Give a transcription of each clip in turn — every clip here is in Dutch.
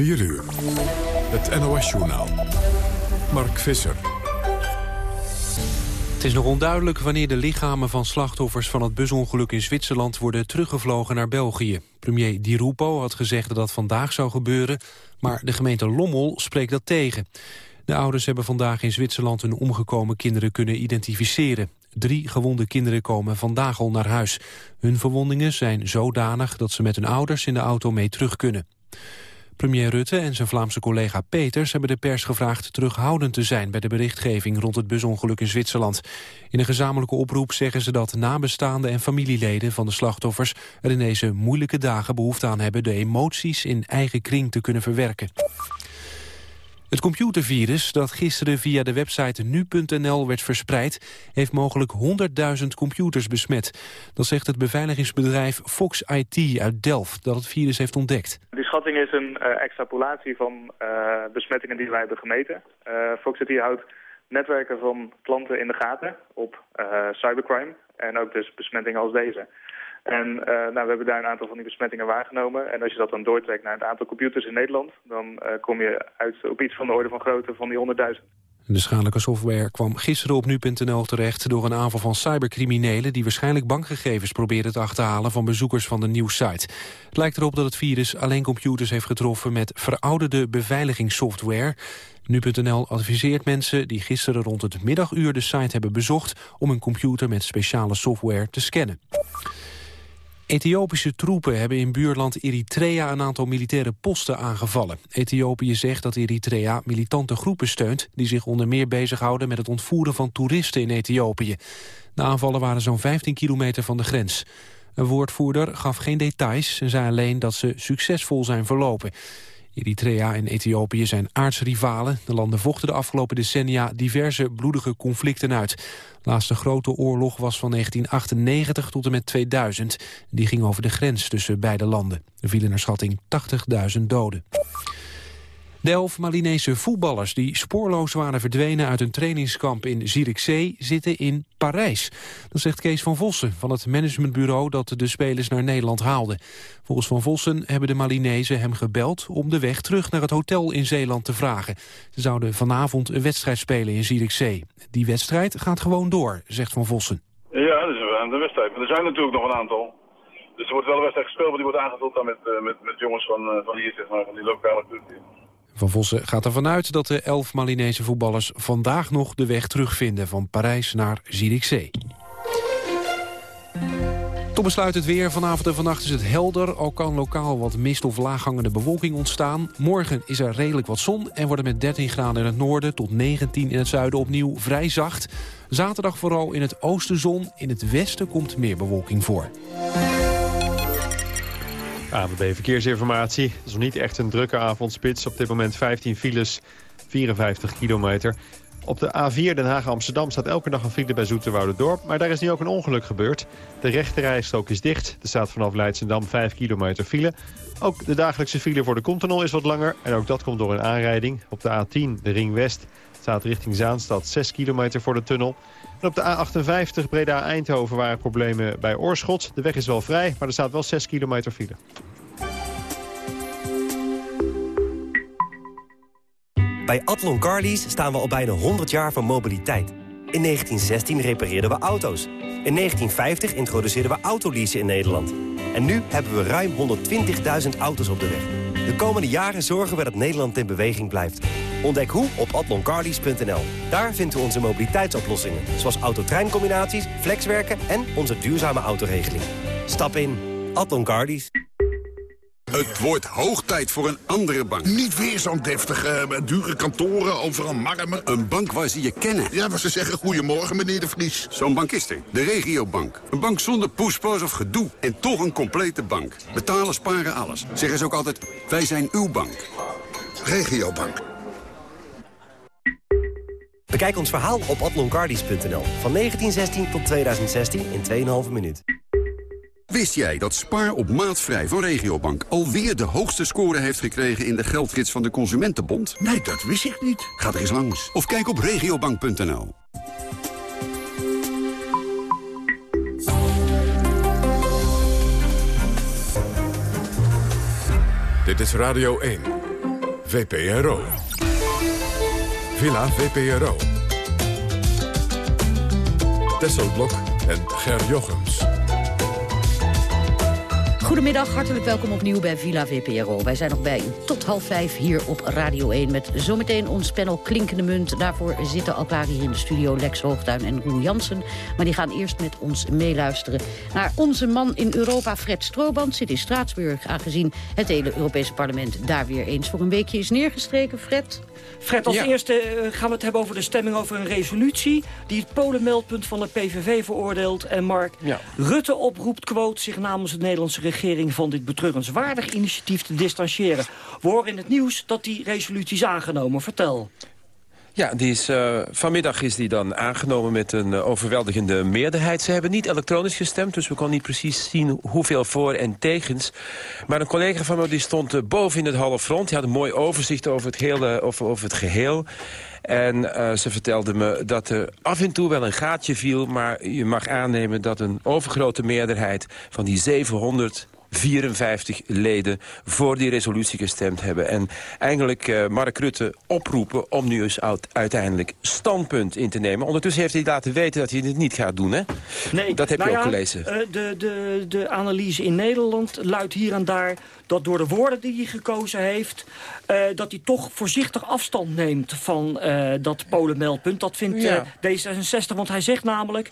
4 uur. Het NOS-journaal. Mark Visser. Het is nog onduidelijk wanneer de lichamen van slachtoffers van het busongeluk in Zwitserland worden teruggevlogen naar België. Premier Di Rupo had gezegd dat dat vandaag zou gebeuren, maar de gemeente Lommel spreekt dat tegen. De ouders hebben vandaag in Zwitserland hun omgekomen kinderen kunnen identificeren. Drie gewonde kinderen komen vandaag al naar huis. Hun verwondingen zijn zodanig dat ze met hun ouders in de auto mee terug kunnen. Premier Rutte en zijn Vlaamse collega Peters hebben de pers gevraagd terughoudend te zijn bij de berichtgeving rond het busongeluk in Zwitserland. In een gezamenlijke oproep zeggen ze dat nabestaanden en familieleden van de slachtoffers er in deze moeilijke dagen behoefte aan hebben de emoties in eigen kring te kunnen verwerken. Het computervirus dat gisteren via de website nu.nl werd verspreid... heeft mogelijk 100.000 computers besmet. Dat zegt het beveiligingsbedrijf Fox IT uit Delft... dat het virus heeft ontdekt. Die schatting is een uh, extrapolatie van uh, besmettingen die wij hebben gemeten. Uh, Fox IT houdt netwerken van klanten in de gaten op cybercrime... en ook dus besmettingen als deze. En uh, nou, we hebben daar een aantal van die besmettingen waargenomen. En als je dat dan doortrekt naar het aantal computers in Nederland... dan uh, kom je uit op iets van de orde van grootte van die 100.000. De schadelijke software kwam gisteren op nu.nl terecht... door een aanval van cybercriminelen... die waarschijnlijk bankgegevens probeerden te achterhalen... van bezoekers van de nieuwssite. Het lijkt erop dat het virus alleen computers heeft getroffen... met verouderde beveiligingssoftware... Nu.nl adviseert mensen die gisteren rond het middaguur de site hebben bezocht... om een computer met speciale software te scannen. Ethiopische troepen hebben in buurland Eritrea een aantal militaire posten aangevallen. Ethiopië zegt dat Eritrea militante groepen steunt... die zich onder meer bezighouden met het ontvoeren van toeristen in Ethiopië. De aanvallen waren zo'n 15 kilometer van de grens. Een woordvoerder gaf geen details en zei alleen dat ze succesvol zijn verlopen. Eritrea en Ethiopië zijn aardsrivalen. De landen vochten de afgelopen decennia diverse bloedige conflicten uit. De laatste grote oorlog was van 1998 tot en met 2000. Die ging over de grens tussen beide landen. Er vielen naar schatting 80.000 doden. De elf Malinese voetballers die spoorloos waren verdwenen uit een trainingskamp in Zierikzee zitten in Parijs. Dat zegt Kees van Vossen van het managementbureau dat de spelers naar Nederland haalde. Volgens Van Vossen hebben de Malinezen hem gebeld om de weg terug naar het hotel in Zeeland te vragen. Ze zouden vanavond een wedstrijd spelen in Zierikzee. Die wedstrijd gaat gewoon door, zegt Van Vossen. Ja, dat is een wedstrijd. Maar er zijn natuurlijk nog een aantal. Dus er wordt wel een wedstrijd gespeeld, maar die wordt aangevuld dan met, eh, met, met jongens van, eh, van hier, zeg maar, van die lokale club. Van Vossen gaat ervan uit dat de elf Malinese voetballers vandaag nog de weg terugvinden van Parijs naar Zierikzee. Tot besluit het weer. Vanavond en vannacht is het helder. Ook kan lokaal wat mist of laaghangende bewolking ontstaan. Morgen is er redelijk wat zon en wordt het met 13 graden in het noorden... tot 19 in het zuiden opnieuw vrij zacht. Zaterdag vooral in het oosten zon. In het westen komt meer bewolking voor. ANWB Verkeersinformatie. Het is nog niet echt een drukke avondspits. Op dit moment 15 files, 54 kilometer. Op de A4 Den Haag-Amsterdam staat elke dag een file bij Dorp, Maar daar is nu ook een ongeluk gebeurd. De rechterrijstrook is dicht. Er staat vanaf Leidsendam 5 kilometer file. Ook de dagelijkse file voor de Continental is wat langer. En ook dat komt door een aanrijding. Op de A10, de Ring West, staat richting Zaanstad 6 kilometer voor de tunnel. Op de A58 Breda-Eindhoven waren problemen bij Oorschot. De weg is wel vrij, maar er staat wel 6 kilometer file. Bij Atlon Carlies staan we al bijna 100 jaar van mobiliteit. In 1916 repareerden we auto's. In 1950 introduceerden we autoleasen in Nederland. En nu hebben we ruim 120.000 auto's op de weg. De komende jaren zorgen we dat Nederland in beweging blijft. Ontdek hoe op atloncarlies.nl. Daar vindt u onze mobiliteitsoplossingen. Zoals autotreincombinaties, flexwerken en onze duurzame autoregeling. Stap in. Atlon Carlies. Het wordt hoog tijd voor een andere bank. Niet weer zo'n deftige, uh, dure kantoren, overal marmer. Een bank waar ze je kennen. Ja, waar ze zeggen goedemorgen, meneer de Vries. Zo'n bank is er. De regiobank. Een bank zonder poespas of gedoe. En toch een complete bank. Betalen, sparen, alles. Zeggen ze ook altijd, wij zijn uw bank. Regiobank. Bekijk ons verhaal op atloncardies.nl. Van 1916 tot 2016 in 2,5 minuut. Wist jij dat Spaar op maatvrij van Regiobank alweer de hoogste score heeft gekregen in de geldgids van de Consumentenbond? Nee, dat wist ik niet. Ga er eens langs. Of kijk op regiobank.nl. Dit is Radio 1. VPRO. Villa VPRO. Tesselblok en Ger Jochems. Goedemiddag, hartelijk welkom opnieuw bij Villa VPRO. Wij zijn nog bij u tot half vijf hier op Radio 1... met zometeen ons panel Klinkende Munt. Daarvoor zitten al klaar hier in de studio Lex Hoogtuin en Roel Jansen. Maar die gaan eerst met ons meeluisteren naar onze man in Europa... Fred Strooband zit in Straatsburg, aangezien het hele Europese parlement... daar weer eens voor een weekje is neergestreken. Fred? Fred, als eerste eh, gaan we het hebben over de stemming over een resolutie... die het Polenmeldpunt van de PVV veroordeelt. En Mark Rutte oproept, quote, zich namens de Nederlandse regering... van dit betreurenswaardig initiatief te distancieren. We horen in het nieuws dat die resolutie is aangenomen. Vertel. Ja, die is, uh, vanmiddag is die dan aangenomen met een uh, overweldigende meerderheid. Ze hebben niet elektronisch gestemd, dus we konden niet precies zien hoeveel voor en tegens. Maar een collega van me die stond uh, boven in het halve front. Die had een mooi overzicht over het, hele, over het geheel. En ze vertelde me dat er af en toe wel een gaatje viel... maar je mag aannemen dat een overgrote meerderheid van die 700 54 leden voor die resolutie gestemd hebben. En eigenlijk uh, Mark Rutte oproepen om nu eens uiteindelijk standpunt in te nemen. Ondertussen heeft hij laten weten dat hij dit niet gaat doen, hè? Nee. Dat heb nou je ook ja, gelezen. Uh, de, de, de analyse in Nederland luidt hier en daar dat door de woorden die hij gekozen heeft... Uh, dat hij toch voorzichtig afstand neemt van uh, dat Polenmeldpunt. Dat vindt ja. uh, D66, want hij zegt namelijk...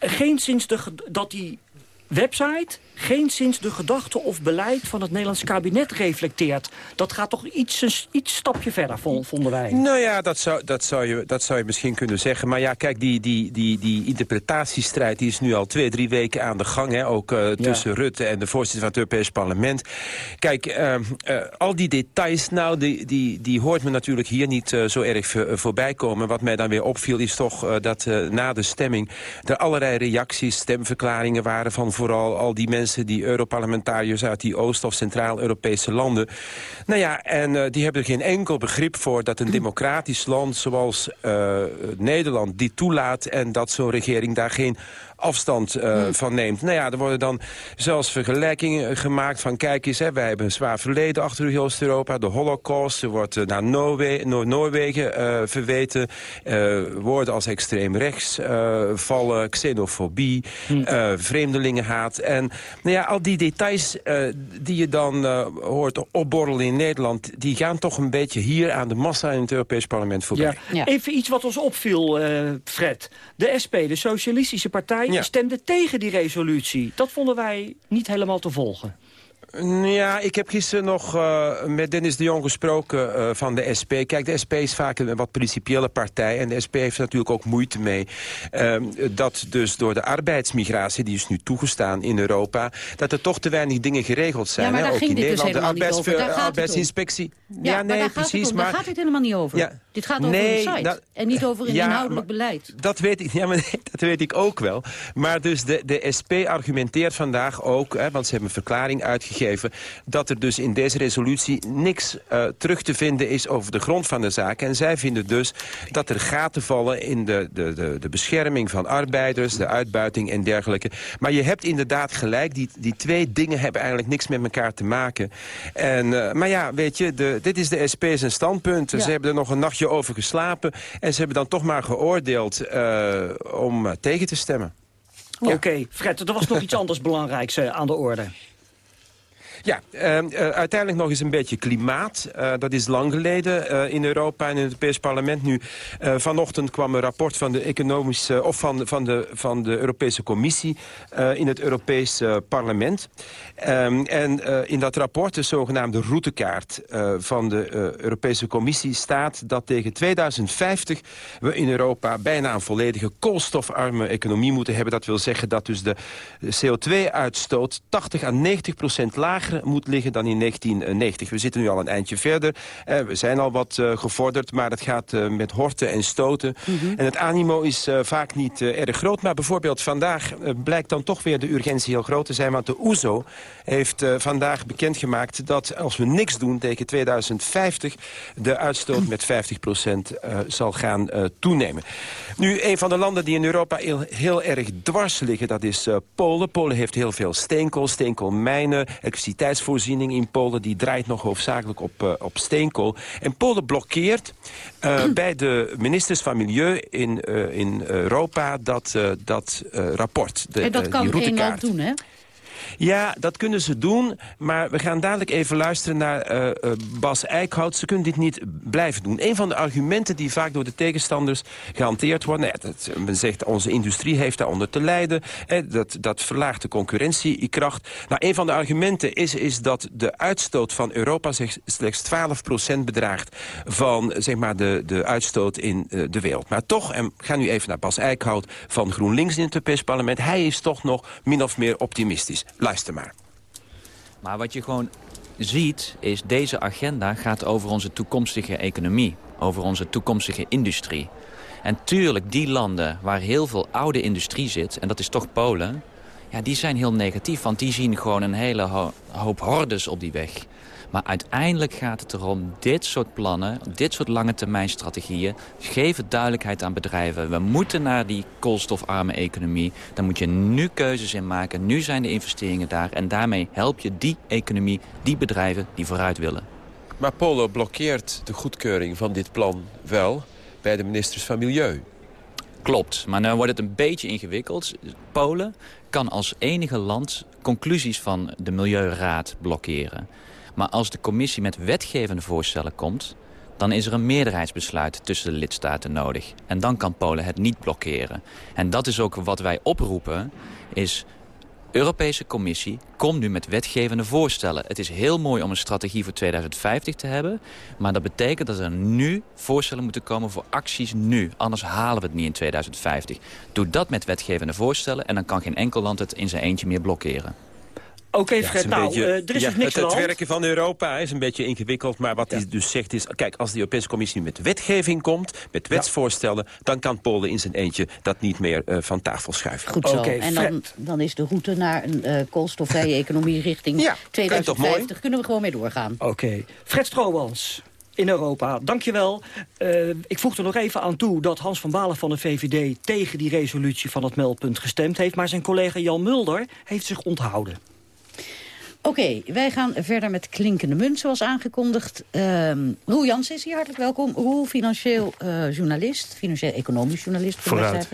geen sinds de, dat die website geen sinds de gedachte of beleid van het Nederlands kabinet reflecteert. Dat gaat toch iets een iets stapje verder, vonden wij. Nou ja, dat zou, dat zou, je, dat zou je misschien kunnen zeggen. Maar ja, kijk, die, die, die, die interpretatiestrijd die is nu al twee, drie weken aan de gang. Hè? Ook uh, tussen ja. Rutte en de voorzitter van het Europees Parlement. Kijk, uh, uh, al die details, nou, die, die, die hoort me natuurlijk hier niet zo erg voorbij komen. Wat mij dan weer opviel is toch dat na de stemming... er allerlei reacties, stemverklaringen waren van vooral al die mensen mensen, die Europarlementariërs uit die Oost- of Centraal-Europese landen. Nou ja, en uh, die hebben er geen enkel begrip voor dat een democratisch land zoals uh, Nederland die toelaat... en dat zo'n regering daar geen afstand uh, hmm. van neemt. Nou ja, er worden dan zelfs vergelijkingen gemaakt van... kijk eens, hè, wij hebben een zwaar verleden achter u Oost-Europa. De holocaust, er wordt uh, naar Noorwe Noor Noorwegen uh, verweten. woorden als extreem rechts vallen, xenofobie, hmm. vreemdelingenhaat. En nou ja, al die details die je dan hoort opborrelen in Nederland... die gaan toch een beetje hier aan de massa in het Europees Parlement voorbij. Ja. Ja. Even iets wat ons opviel, Fred. De SP, de Socialistische Partij ja. stemde tegen die resolutie. Dat vonden wij niet helemaal te volgen. Ja, ik heb gisteren nog uh, met Dennis de Jong gesproken uh, van de SP. Kijk, de SP is vaak een wat principiële partij. En de SP heeft natuurlijk ook moeite mee. Uh, dat dus door de arbeidsmigratie, die is nu toegestaan in Europa... dat er toch te weinig dingen geregeld zijn. Ja, maar hè? ook ging in dit Nederland. dus helemaal de arbeids arbeidsinspectie. Ja, ja nee, maar precies. maar daar gaat het helemaal niet over. Ja, dit gaat over nee, een site en niet over een ja, inhoudelijk beleid. Dat weet, ik, ja, maar dat weet ik ook wel. Maar dus de, de SP argumenteert vandaag ook, hè, want ze hebben een verklaring uitgegeven... dat er dus in deze resolutie niks uh, terug te vinden is over de grond van de zaak. En zij vinden dus dat er gaten vallen in de, de, de, de bescherming van arbeiders... de uitbuiting en dergelijke. Maar je hebt inderdaad gelijk, die, die twee dingen hebben eigenlijk niks met elkaar te maken. En, uh, maar ja, weet je, de, dit is de SP zijn standpunt. Ja. Ze hebben er nog een nachtje over geslapen. En ze hebben dan toch maar geoordeeld uh, om tegen te stemmen. Ja. Oké, okay, Fred, er was nog iets anders belangrijks uh, aan de orde. Ja, uh, uh, uiteindelijk nog eens een beetje klimaat. Uh, dat is lang geleden in Europa en in het Europees Parlement. Nu, vanochtend kwam een rapport van de economische of van, van, de, van de Europese Commissie in het Europees Parlement. Um, en in dat rapport, de zogenaamde routekaart van de Europese Commissie, staat dat tegen 2050 we in Europa bijna een volledige koolstofarme economie moeten hebben. Dat wil zeggen dat dus de CO2-uitstoot 80 à 90 procent lager moet liggen dan in 1990. We zitten nu al een eindje verder. Eh, we zijn al wat uh, gevorderd, maar het gaat uh, met horten en stoten. Mm -hmm. En het animo is uh, vaak niet erg groot. Maar bijvoorbeeld vandaag blijkt dan toch weer de urgentie heel groot te zijn. Want de OESO heeft vandaag bekendgemaakt dat als we niks doen tegen 2050... de uitstoot met 50% zal gaan toenemen. Nu, een van de landen die in Europa heel, heel erg dwars liggen, dat is Polen. Polen heeft heel veel steenkool, steenkoolmijnen, elektriciteit elektriciteitsvoorziening in Polen... die draait nog hoofdzakelijk op, op steenkool. En Polen blokkeert bij de ministers van Milieu in, in Europa dat, dat rapport. De, en dat kan land doen, hè? Ja, dat kunnen ze doen. Maar we gaan dadelijk even luisteren naar uh, uh, Bas Eickhout. Ze kunnen dit niet blijven doen. Een van de argumenten die vaak door de tegenstanders gehanteerd worden... Ja, dat, men zegt onze industrie heeft daaronder te lijden. dat, dat verlaagt de concurrentiekracht. Nou, een van de argumenten is, is dat de uitstoot van Europa... slechts 12% bedraagt van zeg maar, de, de uitstoot in uh, de wereld. Maar toch, en ga nu even naar Bas Eickhout van GroenLinks in het Europees Parlement... hij is toch nog min of meer optimistisch. Luister maar. Maar wat je gewoon ziet, is deze agenda gaat over onze toekomstige economie. Over onze toekomstige industrie. En tuurlijk, die landen waar heel veel oude industrie zit... en dat is toch Polen... Ja, die zijn heel negatief, want die zien gewoon een hele hoop hordes op die weg. Maar uiteindelijk gaat het erom, dit soort plannen, dit soort lange termijn strategieën... geven duidelijkheid aan bedrijven. We moeten naar die koolstofarme economie. Daar moet je nu keuzes in maken. Nu zijn de investeringen daar. En daarmee help je die economie, die bedrijven die vooruit willen. Maar Polo blokkeert de goedkeuring van dit plan wel bij de ministers van Milieu. Klopt, maar nu wordt het een beetje ingewikkeld. Polen kan als enige land conclusies van de Milieuraad blokkeren. Maar als de commissie met wetgevende voorstellen komt... dan is er een meerderheidsbesluit tussen de lidstaten nodig. En dan kan Polen het niet blokkeren. En dat is ook wat wij oproepen, is... Europese Commissie, kom nu met wetgevende voorstellen. Het is heel mooi om een strategie voor 2050 te hebben... maar dat betekent dat er nu voorstellen moeten komen voor acties nu. Anders halen we het niet in 2050. Doe dat met wetgevende voorstellen... en dan kan geen enkel land het in zijn eentje meer blokkeren. Oké, Fred, nou, beetje, uh, er is ja, dus niks het, het werken van Europa is een beetje ingewikkeld. Maar wat hij dus zegt is... kijk, als de Europese Commissie met wetgeving komt... met wetsvoorstellen... dan kan Polen in zijn eentje dat niet meer uh, van tafel schuiven. Goed zo. Okay, en dan, dan, is de route naar een uh, koolstofvrije economie richting ja, 2050... kunnen we gewoon mee doorgaan. Oké. Fred Stroowans in Europa. Dankjewel. Uh, ik voeg er nog even aan toe dat Hans van Balen van de VVD... tegen die resolutie van het meldpunt gestemd heeft... maar zijn collega Jan Mulder heeft zich onthouden. Oké, wij gaan verder met klinkende munt, zoals aangekondigd. Um, Roel Jans is hier, hartelijk welkom. Roel, financieel uh, journalist, financieel-economisch journalist. Vooruit.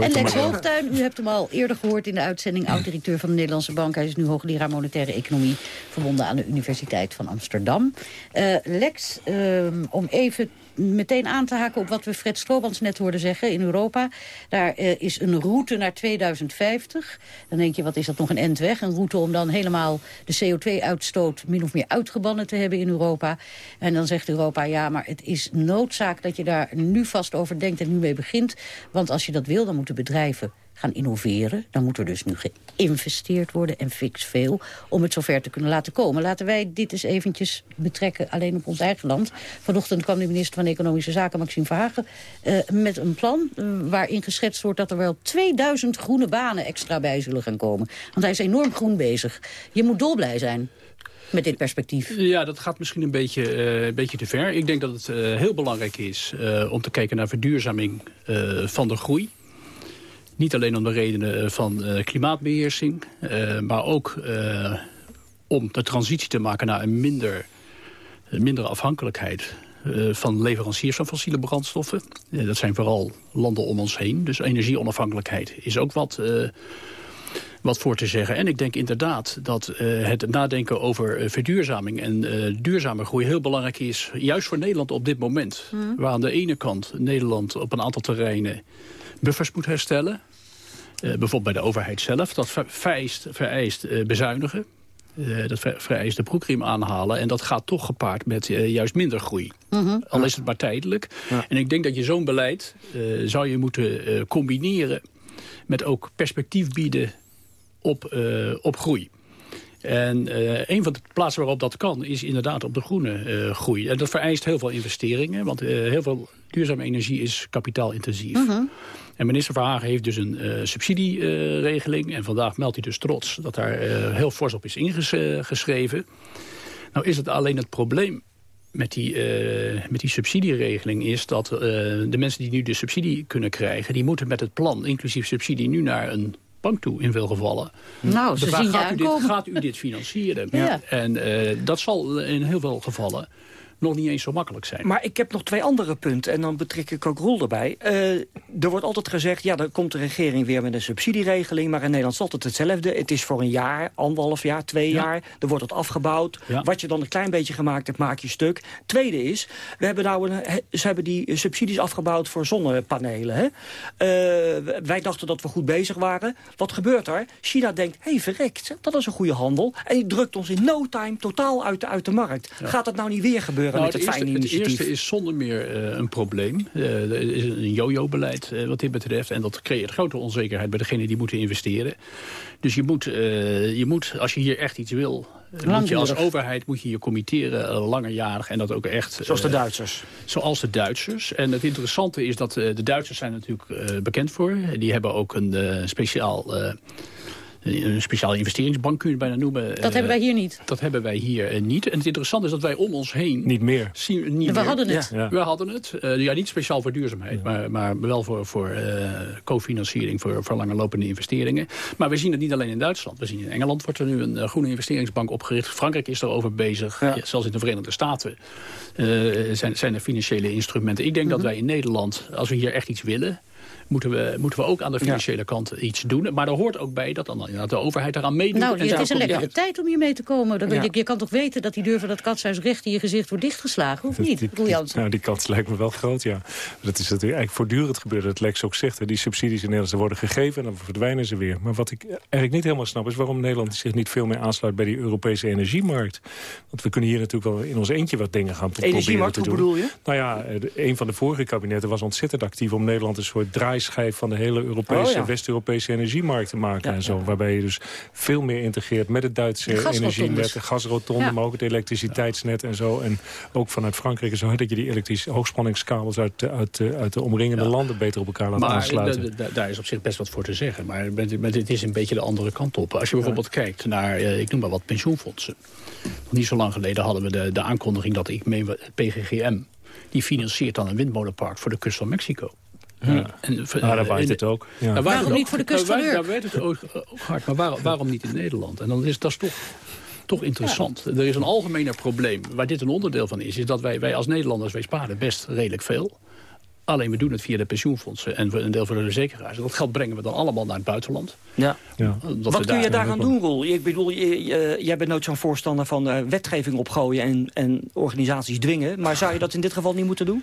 En Lex Hoogtuin, u hebt hem al eerder gehoord in de uitzending... oud-directeur van de Nederlandse Bank. Hij is nu hoogleraar monetaire economie... verbonden aan de Universiteit van Amsterdam. Uh, Lex, um, om even meteen aan te haken op wat we Fred Stroobans net hoorden zeggen in Europa. Daar uh, is een route naar 2050. Dan denk je, wat is dat nog een end weg? Een route om dan helemaal de CO2-uitstoot min of meer uitgebannen te hebben in Europa. En dan zegt Europa, ja, maar het is noodzaak dat je daar nu vast over denkt en nu mee begint. Want als je dat wil, dan moeten bedrijven gaan innoveren. Dan moet er dus nu geïnvesteerd worden en fix veel... om het zover te kunnen laten komen. Laten wij dit eens eventjes betrekken alleen op ons eigen land. Vanochtend kwam de minister van Economische Zaken, Maxime Verhagen... Uh, met een plan uh, waarin geschetst wordt dat er wel 2000 groene banen extra bij zullen gaan komen. Want hij is enorm groen bezig. Je moet dolblij zijn met dit perspectief? Ja, dat gaat misschien een beetje, uh, een beetje te ver. Ik denk dat het heel belangrijk is om te kijken naar verduurzaming van de groei. Niet alleen om de redenen eh, van uh, klimaatbeheersing, uh, maar ook om de transitie te maken naar een minder, mindere afhankelijkheid van leveranciers van fossiele brandstoffen. dat zijn vooral landen om ons heen. Dus energieonafhankelijkheid is ook wat, wat voor te zeggen. En ik denk inderdaad dat het nadenken over verduurzaming en duurzame groei heel belangrijk is. Juist voor Nederland op dit moment. Hmm. Waar aan de ene kant Nederland op een aantal terreinen buffers moet herstellen. Uh, bijvoorbeeld bij de overheid zelf. Dat vereist, vereist uh, bezuinigen. Uh, dat vereist de broekriem aanhalen. En dat gaat toch gepaard met juist minder groei. -huh. Al is het maar tijdelijk. En ik denk dat je zo'n beleid zou je moeten combineren... met ook perspectief bieden op, op groei. En uh, een van de plaatsen waarop dat kan is inderdaad op de groene uh, groei. En dat vereist heel veel investeringen, want uh, heel veel duurzame energie is kapitaalintensief. -huh. En minister Verhagen heeft dus een subsidieregeling. en vandaag meldt hij dus trots dat daar heel fors op is ingeschreven. Nou is het alleen het probleem met die, met die subsidieregeling is dat de mensen die nu de subsidie kunnen krijgen... die moeten met het plan, inclusief subsidie, nu naar een bank toe in veel gevallen. Nou, ze zien gaat, u dit, gaat u dit financieren? Ja. En eh, dat zal in heel veel gevallen nog niet eens zo makkelijk zijn. Maar ik heb nog twee andere punten en dan betrek ik ook Roel erbij. Eh, er wordt altijd gezegd, ja, dan komt de regering weer met een subsidieregeling... maar in Nederland is het altijd hetzelfde. Het is voor een jaar, anderhalf jaar, twee Ja. jaar. Er wordt het afgebouwd. Ja. Wat je dan een klein beetje gemaakt hebt, maak je stuk. Tweede is, we hebben nou een, ze hebben die subsidies afgebouwd voor zonnepanelen. Hè? Eh, wij dachten dat we goed bezig waren. Wat gebeurt er? China denkt, hé, hey, verrekt, dat is een goede handel. En die drukt ons in no time totaal uit de, uit de markt. Gaat dat nou niet weer gebeuren Nou, met het, het, fijne eerste, het initiatief? eerste is zonder meer eh, een probleem. Eh, er is een yo-yo-beleid eh, wat dit betreft. En dat creëert grote onzekerheid bij degenen die moeten investeren. Dus je moet, eh, je moet als je hier echt iets wil... moet je als overheid moet je je committeren, langerjarig. En dat ook echt... Zoals de Duitsers. Zoals de Duitsers. En het interessante is dat eh, de Duitsers zijn natuurlijk eh, bekend voor. Die hebben ook een eh, speciaal... eh, een speciale investeringsbank kun je het bijna noemen. Dat hebben wij hier niet. Dat hebben wij hier eh, niet. En het interessante is dat wij om ons heen... Niet meer. Zien, niet We meer. hadden het. Ja. We hadden het. Eh, ja, niet speciaal voor duurzaamheid, maar, maar wel voor, voor eh, cofinanciering, voor, voor langerlopende investeringen. Maar we zien het niet alleen in Duitsland. We zien in Engeland wordt er nu een eh, groene investeringsbank opgericht. Frankrijk is erover bezig. Ja, zelfs in de Verenigde Staten eh, zijn, zijn er financiële instrumenten. Ik denk dat wij in Nederland, als we hier echt iets willen... Moeten we, moeten we ook aan de financiële kant iets doen. Maar er hoort ook bij dat dan inderdaad de overheid eraan meedoet. Nou, en het is een lekkere tijd om hier mee te komen. Dan- Ja. Je, je kan toch weten dat die deur van dat katshuis recht in je gezicht wordt dichtgeslagen, of niet? Jansen? Nou, die kans lijkt me wel groot, ja. Dat is natuurlijk eigenlijk voortdurend gebeurd. Dat Lex ook zegt, hè. die subsidies in Nederland worden gegeven... en dan verdwijnen ze weer. Maar wat ik eigenlijk niet helemaal snap... is waarom Nederland zich niet veel meer aansluit bij die Europese energiemarkt. Want we kunnen hier natuurlijk wel in ons eentje wat dingen gaan pro- proberen Energiemarkt, te hoe doen. bedoel je? Nou ja, een van de vorige kabinetten was ontzettend actief... om Nederland een soort draaischijf van de hele Europese... Oh, ja. West-Europese energiemarkt te maken en zo. Waarbij je dus veel meer integreert met het Duitse energienet... de gasrotonde, maar ook het elektriciteitsnet en zo. En ook vanuit Frankrijk en zo... dat je die elektrische hoogspanningskabels uit, de- uit, de- uit de omringende landen... beter op elkaar laat Maar aansluiten. da- da- daar is op zich best wat voor te zeggen. Maar met- met- het is een beetje de andere kant op. Als je bijvoorbeeld kijkt naar, eh, ik noem maar wat, pensioenfondsen. Niet zo lang geleden hadden we de, de aankondiging dat ik meen, PGGM... die financiert dan een windmolenpark voor de kust van Mexico. Ja. En, Ah, daar waait het ook. Ja. Waarom het niet voor de kust van Urk? Daar werd het ook, ook hard. Maar waarom, waarom niet in Nederland? En dan is dat is toch, toch interessant. Er is een algemener probleem, waar dit een onderdeel van is... is dat wij, wij als Nederlanders, wij sparen best redelijk veel. Alleen we doen het via de pensioenfondsen en voor een deel voor de verzekeraars. Dat geld brengen we dan allemaal naar het buitenland. Ja. Ja. Wat kun je daar- daaraan doen, Roel? Ik bedoel, je- je- jij bent nooit zo'n voorstander van eh, wetgeving opgooien en, en organisaties dwingen. Maar zou je dat in dit geval niet moeten doen?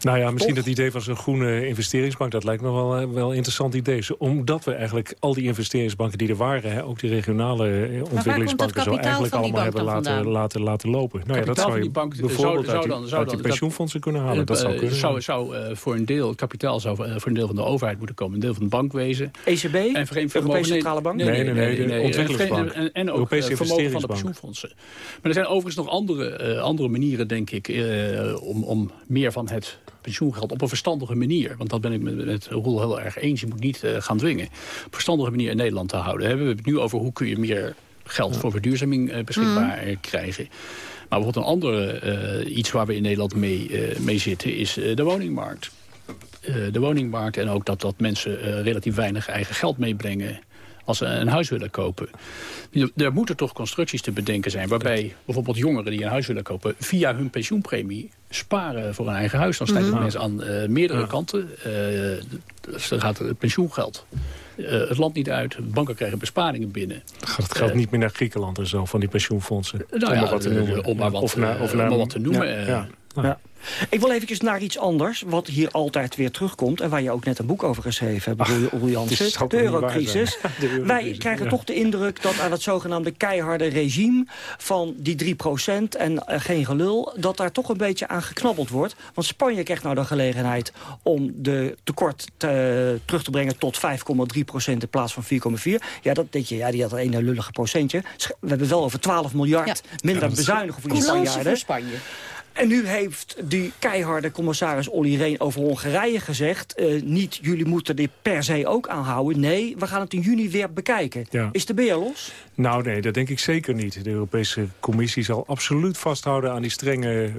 Nou ja, misschien Toch? dat idee van zo'n groene investeringsbank... dat lijkt me wel, eh, wel een interessant idee. Omdat we eigenlijk al die investeringsbanken die er waren... Hè, ook die regionale eh, ontwikkelingsbanken... zo eigenlijk allemaal hebben laten, laten, laten lopen. Nou ja, dat Kapitaal zou van je die bank bijvoorbeeld zou- uit, die, zou dan- zou uit die dan- pensioenfondsen kunnen halen. Dat zou Eh, kunnen. zou, zou eh, voor een deel, het kapitaal zou eh, voor een deel van de overheid moeten komen. Een deel van de bankwezen. ECB? En Europese Centrale Bank? Nee, nee, nee, de ontwikkelingsbank. En, en ook Europese eh, vermogen van de pensioenfondsen. Maar er zijn overigens nog andere, eh, andere manieren, denk ik... eh, om, om meer van het pensioengeld op een verstandige manier... want dat ben ik met, met Roel heel erg eens, je moet niet eh, gaan dwingen... op een verstandige manier in Nederland te houden. We hebben het nu over hoe kun je meer geld voor verduurzaming eh, beschikbaar eh, krijgen. Maar bijvoorbeeld een andere eh, iets waar we in Nederland mee, mee zitten... is de woningmarkt. De woningmarkt en ook dat, dat mensen relatief weinig eigen geld meebrengen als ze een huis willen kopen. Er- moeten toch constructies te bedenken zijn... waarbij bijvoorbeeld jongeren die een huis willen kopen... via hun pensioenpremie sparen voor een eigen huis. Dan snijdt Mhm. het mensen aan eh, meerdere kanten. Dus dan gaat het pensioengeld eh, het land niet uit. Banken krijgen besparingen binnen. Gaat het geld niet meer naar Griekenland en zo, van die pensioenfondsen? Nou om ja, wat te noemen. om maar wat, of naar, of naar, om maar wat te noemen, Ja, eh. ja. Ja. Ik wil even naar iets anders, wat hier altijd weer terugkomt... en waar je ook net een boek over geschreven hebt, Roel- het Jansen. De eurocrisis. De eurocrisis, Wij krijgen ja. toch de indruk dat aan het zogenaamde keiharde regime... van die 3% en eh, geen gelul, dat daar toch een beetje aan geknabbeld wordt. Want Spanje krijgt nou de gelegenheid om de tekort te- terug te brengen... tot 5,3% in plaats van 4,4. Ja, dat denk je, ja, die had een lullige procentje. We hebben wel over 12 miljard minder dat is- bezuinigen voor die Spanje. En nu heeft die keiharde commissaris Olly Reen over Hongarije gezegd... eh, niet jullie moeten dit per se ook aanhouden. Nee, we gaan het in juni weer bekijken. Ja. Is de beer los? Nou nee, dat denk ik zeker niet. De Europese Commissie zal absoluut vasthouden aan die strenge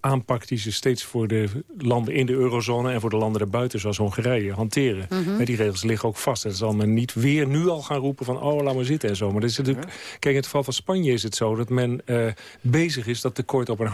aanpak die ze steeds voor de landen in de eurozone... en voor de landen erbuiten, zoals Hongarije, hanteren. Mhm. Die regels liggen ook vast. En zal men niet weer nu al gaan roepen van... oh, laat maar zitten en zo. Maar dat is natuurlijk, kijk, in het geval van Spanje is het zo... dat men eh, bezig is dat tekort op een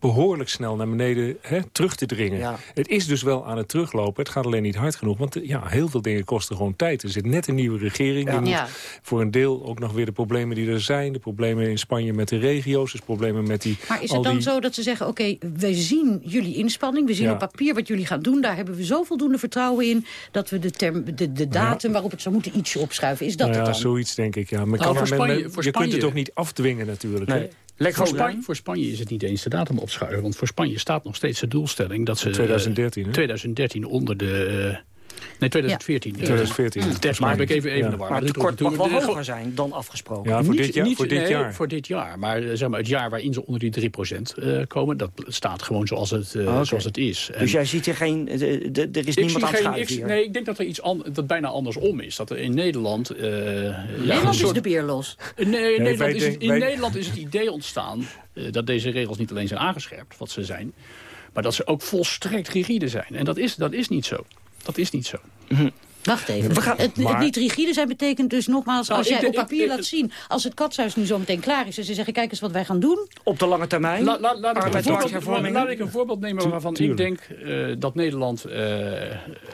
behoorlijk snel naar beneden hè, terug te dringen. Ja. Het is dus wel aan het teruglopen. Het gaat alleen niet hard genoeg. Want eh, ja, heel veel dingen kosten gewoon tijd. Er zit net een nieuwe regering. Ja. Die moet Ja. voor een deel ook nog weer de problemen die er zijn. De problemen in Spanje met de regio's. Dus problemen met die... Maar is het dan die- zo dat ze zeggen, oké, we zien jullie inspanning... we zien Ja. op papier wat jullie gaan doen... daar hebben we zo voldoende vertrouwen in... dat we de, term, de, de datum waarop het zou moeten ietsje opschuiven. Is dat nou ja, het dan? zoiets denk ik, ja. Maar Nou, kan men- men- Spanje- voor je kunt het ook niet afdwingen natuurlijk. hè? voor, Spanje, voor Spanje is het niet eens de datum opschuiven. Want voor Spanje staat nog steeds de doelstelling dat ze... eh, 2013, hè? 2013 onder de... nee, 2014. Ja. 2014. Eh, Mm. Test, maar ben ik even, even Ja. de war. Maar het tekort mag wel hoger zijn dan afgesproken. Ja, voor Niet- dit jaar. niet- voor dit nee, jaar. voor dit jaar. Maar, eh, zeg maar het jaar waarin ze onder die 3% eh komen... dat staat gewoon zoals het, eh, Ah, zoals het is. En Dus jij ziet er geen... de- de- Er is ik niemand aan het geen, schuiven ik, hier. nee, ik denk dat er iets an, dat bijna andersom is. Dat er in Nederland... eh, ja, Nederland een is soort- de beer los. Nee, in, Nederland, wij is het, denk- in wij- Nederland is het idee ontstaan dat deze regels niet alleen zijn aangescherpt, wat ze zijn, maar dat ze ook volstrekt rigide zijn. En dat is, dat is niet zo. Dat is niet zo. Wacht even. We gaan- het, niet rigide zijn betekent dus nogmaals... Nou, als jij op papier ik- laat zien... als het katshuis nu zo meteen klaar is... en ze zeggen, kijk eens wat wij gaan doen... Op de lange termijn, La- la- laat, ik een voorbeeld, arbeidsmarkthervormingen. laat ik een voorbeeld nemen waarvan ik denk eh, dat Nederland eh,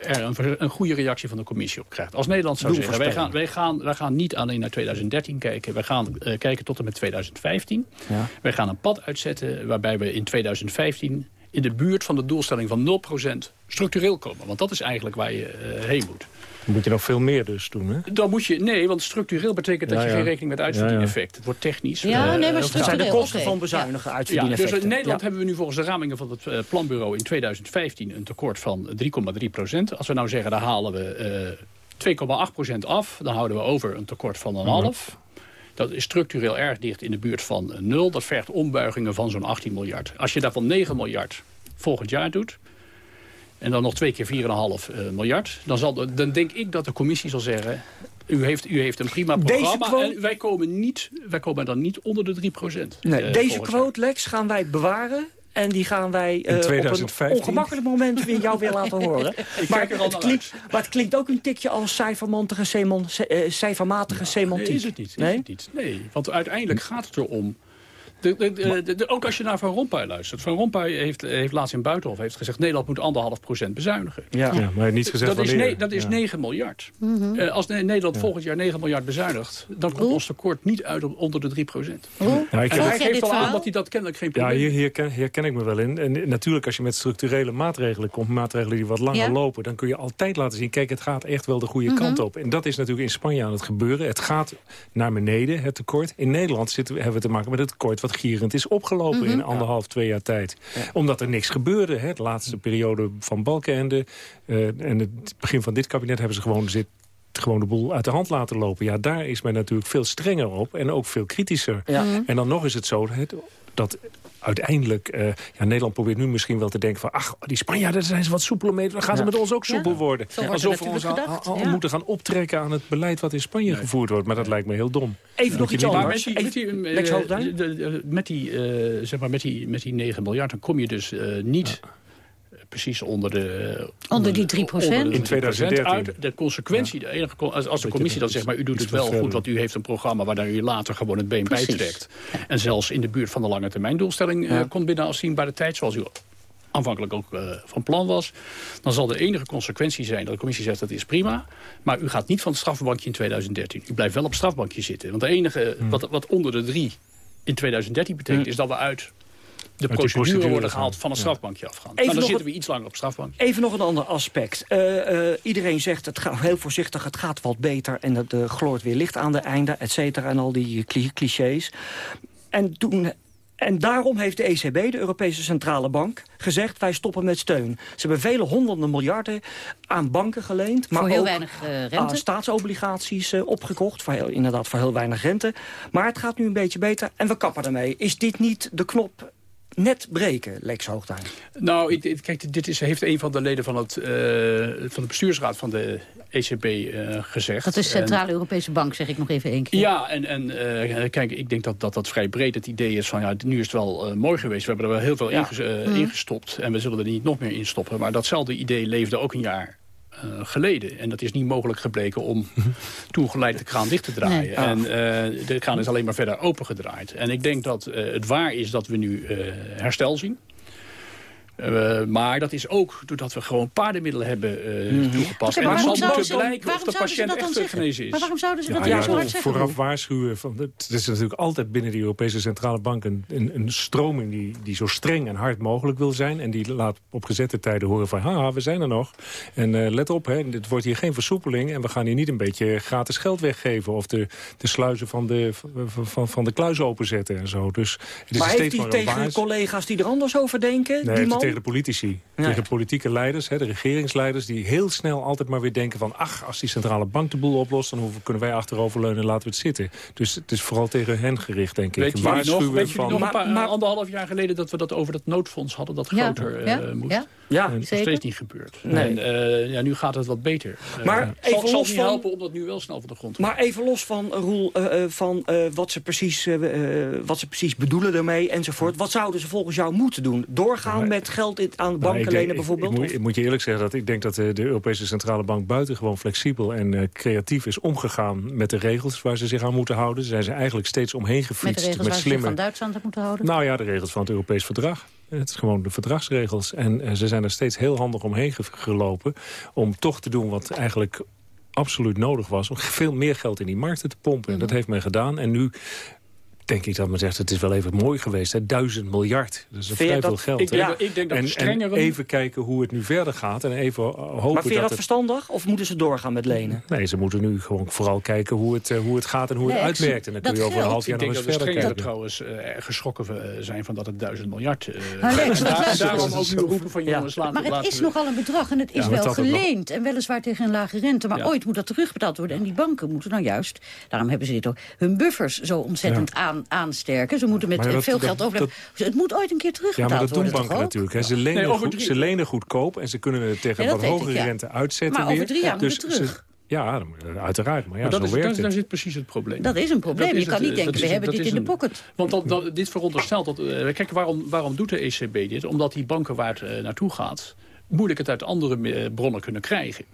er een, een goede reactie van de commissie op krijgt. Als Nederland zou Doe zeggen, wij gaan, wij, gaan, wij gaan niet alleen naar 2013 kijken, wij gaan eh, kijken tot en met 2015. Ja. Wij gaan een pad uitzetten waarbij we in 2015 in de buurt van de doelstelling van 0% structureel komen. Want dat is eigenlijk waar je eh, heen moet. Dan moet je nog veel meer dus doen, hè? Dan moet je, nee, want structureel betekent dat Ja, je geen rekening met uitverdieneffect. Het wordt technisch. Ja, eh, nee, maar heel Dat zijn de structureel, kosten van bezuinigen, ja, uitverdieneffecten. dus in Nederland Ja. hebben we nu volgens de ramingen van het eh, planbureau in 2015 een tekort van 3,3 procent. Als we nou zeggen, daar halen we eh 2,8 procent af, dan houden we over een tekort van een half. Dat is structureel erg dicht in de buurt van eh, nul. Dat vergt ombuigingen van zo'n 18 miljard. Als je daarvan 9 miljard volgend jaar doet... en dan nog twee keer 4,5 eh, miljard... Dan, zal de- dan denk ik dat de commissie zal zeggen... U heeft, u heeft een prima programma quote- en wij komen, niet, wij komen dan niet onder de 3 procent. Nee, deze quote, Lex, gaan wij bewaren. En die gaan wij eh, op 2015? een ongemakkelijk moment weer jou weer laten horen. maar, het klinkt, maar het klinkt ook een tikje als cijfermatige, semon, eh, cijfermatige semantiek. Nee, is het niet. Is Nee? het niet. Nee, want uiteindelijk gaat het erom... De, de, de, de- de- ook als je naar Van Rompuy luistert. Van Rompuy heeft, heeft laatst in Buitenhof heeft gezegd... Nederland moet anderhalf procent bezuinigen. Ja. Ja, maar niet gezegd Dat is, wanneer. dat is Ja. 9 miljard. Mhm. Eh, als Ne- Nederland volgend jaar 9 miljard bezuinigt... dan komt ons tekort niet uit op onder de 3 procent. Ja, ik En heb- hij geeft al aan dat hij dat kennelijk geen Ja, probleem hier, hier, ken, hier ken ik me wel in. En natuurlijk, als je met structurele maatregelen komt... maatregelen die wat langer Ja. lopen... dan kun je altijd laten zien... kijk, het gaat echt wel de goede Mhm. kant op. En dat is natuurlijk in Spanje aan het gebeuren. Het gaat naar beneden, het tekort. In Nederland zitten, we- hebben we te maken met het tekort... wat gierend is opgelopen Mhm. in anderhalf, twee jaar tijd. Omdat er niks gebeurde. Hè. De laatste periode van Balkenende... eh, en het begin van dit kabinet hebben ze gewoon... Zit, gewoon de boel uit de hand laten lopen. Ja, daar is men natuurlijk veel strenger op en ook veel kritischer. Ja. En dan nog is het zo dat uiteindelijk... eh, ja, Nederland probeert nu misschien wel te denken van... ach, die Spanjaarden daar zijn ze wat soepeler mee. Dan gaan ze met ons ook soepel Ja. worden. Alsof we ons al, gedacht, al ja. moeten gaan optrekken aan het beleid... wat in Spanje gevoerd wordt. Maar dat lijkt me heel dom. Even nog iets anders. met die, met die, Even- eh, eh, zeg maar, met die, met die 9 miljard, dan kom je dus eh, niet precies onder de... Onder die de- 3%? onder de In 3% 2013. Uit. De consequentie, de enige, als, als de commissie dan zegt, maar u doet het wel goed, want u heeft een programma waar u later gewoon het been bij Precies. trekt. En zelfs in de buurt van de lange termijn doelstelling eh, komt binnen afzienbare tijd, zoals u aanvankelijk ook eh, van plan was... dan zal de enige consequentie zijn dat de commissie zegt dat is prima... maar u gaat niet van het strafbankje in 2013. U blijft wel op het strafbankje zitten. Want de enige Hmm. wat, wat onder de drie in 2013 betekent... Hmm. is dat we uit de procedure, procedure worden gehaald van het Ja. strafbankje afgaan. Even Maar dan nog zitten een- we iets langer op het strafbankje. Even nog een ander aspect. Eh, eh, iedereen zegt, het gaat heel voorzichtig, het gaat wat beter... en het eh, gloort weer licht aan de einde, et cetera... en al die cli- clichés. En, toen, en daarom heeft de ECB, de Europese Centrale Bank... gezegd, wij stoppen met steun. Ze hebben vele honderden miljarden aan banken geleend... maar Voor heel ook weinig eh, aan rente. staatsobligaties eh, opgekocht. Voor heel, inderdaad voor heel weinig rente. Maar het gaat nu een beetje beter en we kappen ermee. Is dit niet de knop net breken, Lex Hoogtuin? Nou, ik- ik- kijk, dit is, heeft een van de leden van, het, eh, van de bestuursraad van de ECB uh, gezegd. Dat is Centrale Europese Bank, zeg ik nog even één keer. Ja, en, en uh, kijk, ik denk dat, dat dat vrij breed het idee is van... ja, nu is het wel uh, mooi geweest, we hebben er wel heel veel ja. in, mm. ingestopt... en we zullen er niet nog meer in stoppen. Maar datzelfde idee leefde ook een jaar uh, geleden. En dat is niet mogelijk gebleken om toen geleid de kraan dicht te draaien. Nee. En uh, de kraan is alleen maar verder opengedraaid. En ik denk dat uh, het waar is dat we nu herstel zien. Uh, maar dat is ook doordat we gewoon paardenmiddelen hebben uh, mm -hmm. toegepast. Okay, en dan zal moeten blijken of de patiënt echt genezen is. Maar waarom zouden ze dat ja, ja, zo hard zeggen? Vooraf waarschuwen. Van, het is natuurlijk altijd binnen de Europese Centrale Bank... een, een, een stroming die, die zo streng en hard mogelijk wil zijn. En die laat op gezette tijden horen van... haha, we zijn er nog. En uh, let op, hè, dit wordt hier geen versoepeling... en we gaan hier niet een beetje gratis geld weggeven... of de, de sluizen van de, van, van, van de kluis openzetten en zo. Dus het is maar steeds heeft hij tegen collega's die er anders over denken? Nee, die man? Tegen de politici. Ja. Tegen politieke leiders, hè, de regeringsleiders... die heel snel altijd maar weer denken van... ach, als die centrale bank de boel oplost... dan hoeven, kunnen wij achteroverleunen en laten we het zitten. Dus het is vooral tegen hen gericht, denk weet ik. Je nog, weet je nog een paar, maar, anderhalf jaar geleden... dat we dat over dat noodfonds hadden, dat ja, groter ja, uh, moest? Ja, ja nog steeds niet gebeurd. Nee. En, uh, ja, nu gaat het wat beter. Maar uh, even zal, zal los niet van, helpen om dat nu wel snel van de grond te Maar even los van, Roel, uh, van wat, ze precies, wat ze precies bedoelen ermee enzovoort. Wat zouden ze volgens jou moeten doen? Doorgaan maar, met geld in, aan banken nou, lenen bijvoorbeeld? Ik, ik, ik, moet je eerlijk zeggen dat ik denk dat de, de Europese Centrale Bank... buitengewoon flexibel en creatief is omgegaan met de regels... waar ze zich aan moeten houden. Ze zijn ze eigenlijk steeds omheen gefietst. Met de regels met waar slimme... ze zich van Duitsland moeten houden? Nou ja, de regels van het Europees Verdrag. Het is gewoon de verdragsregels. En uh, ze zijn er steeds heel handig omheen ge gelopen... om toch te doen wat eigenlijk absoluut nodig was... om veel meer geld in die markten te pompen. En dat heeft men gedaan. En nu denk ik dat men zegt, het is wel even mooi geweest. Hè? Duizend miljard, dat is vrij veel dat, geld. Ik, ja, ik denk dat en, strengere... en even kijken hoe het nu verder gaat. En even hopen maar vind je dat, dat verstandig? Of moeten ze doorgaan met lenen? Nee, ze moeten nu gewoon vooral kijken hoe het, uh, hoe het gaat en hoe nee, het uitwerkt. En dan kun je over een half jaar nog eens verder kijken. Ik denk dat trouwens uh, geschrokken zijn van dat het duizend miljard... Uh, maar nee, daar, daarom ook nu roepen van jongens, ja. Maar het is nogal een bedrag en het is wel geleend. En weliswaar tegen een lage rente. Maar ooit moet dat terugbetaald worden. En die banken moeten nou juist, daarom hebben ze dit ook... hun buffers zo ontzettend aansterken. Ze moeten met dat, veel geld over. Het moet ooit een keer terugbetaald worden. Ja, maar dat doen banken natuurlijk. Hè. Ze, lenen nee, goed, ze lenen goedkoop en ze kunnen het tegen ja, wat hogere ik, ja. rente uitzetten. Maar over drie jaar dus moet het terug. Ze, ja, uiteraard. Maar ja, maar dat zo is, werkt dat, het. Daar zit precies het probleem. Dat is een probleem. Je kan het, niet denken, we hebben dit in de pocket. Want dat, dat, dit veronderstelt dat... Uh, kijk, waarom, waarom doet de ECB dit? Omdat die banken waar het uh, naartoe gaat... moeilijk het uit andere uh, bronnen kunnen krijgen.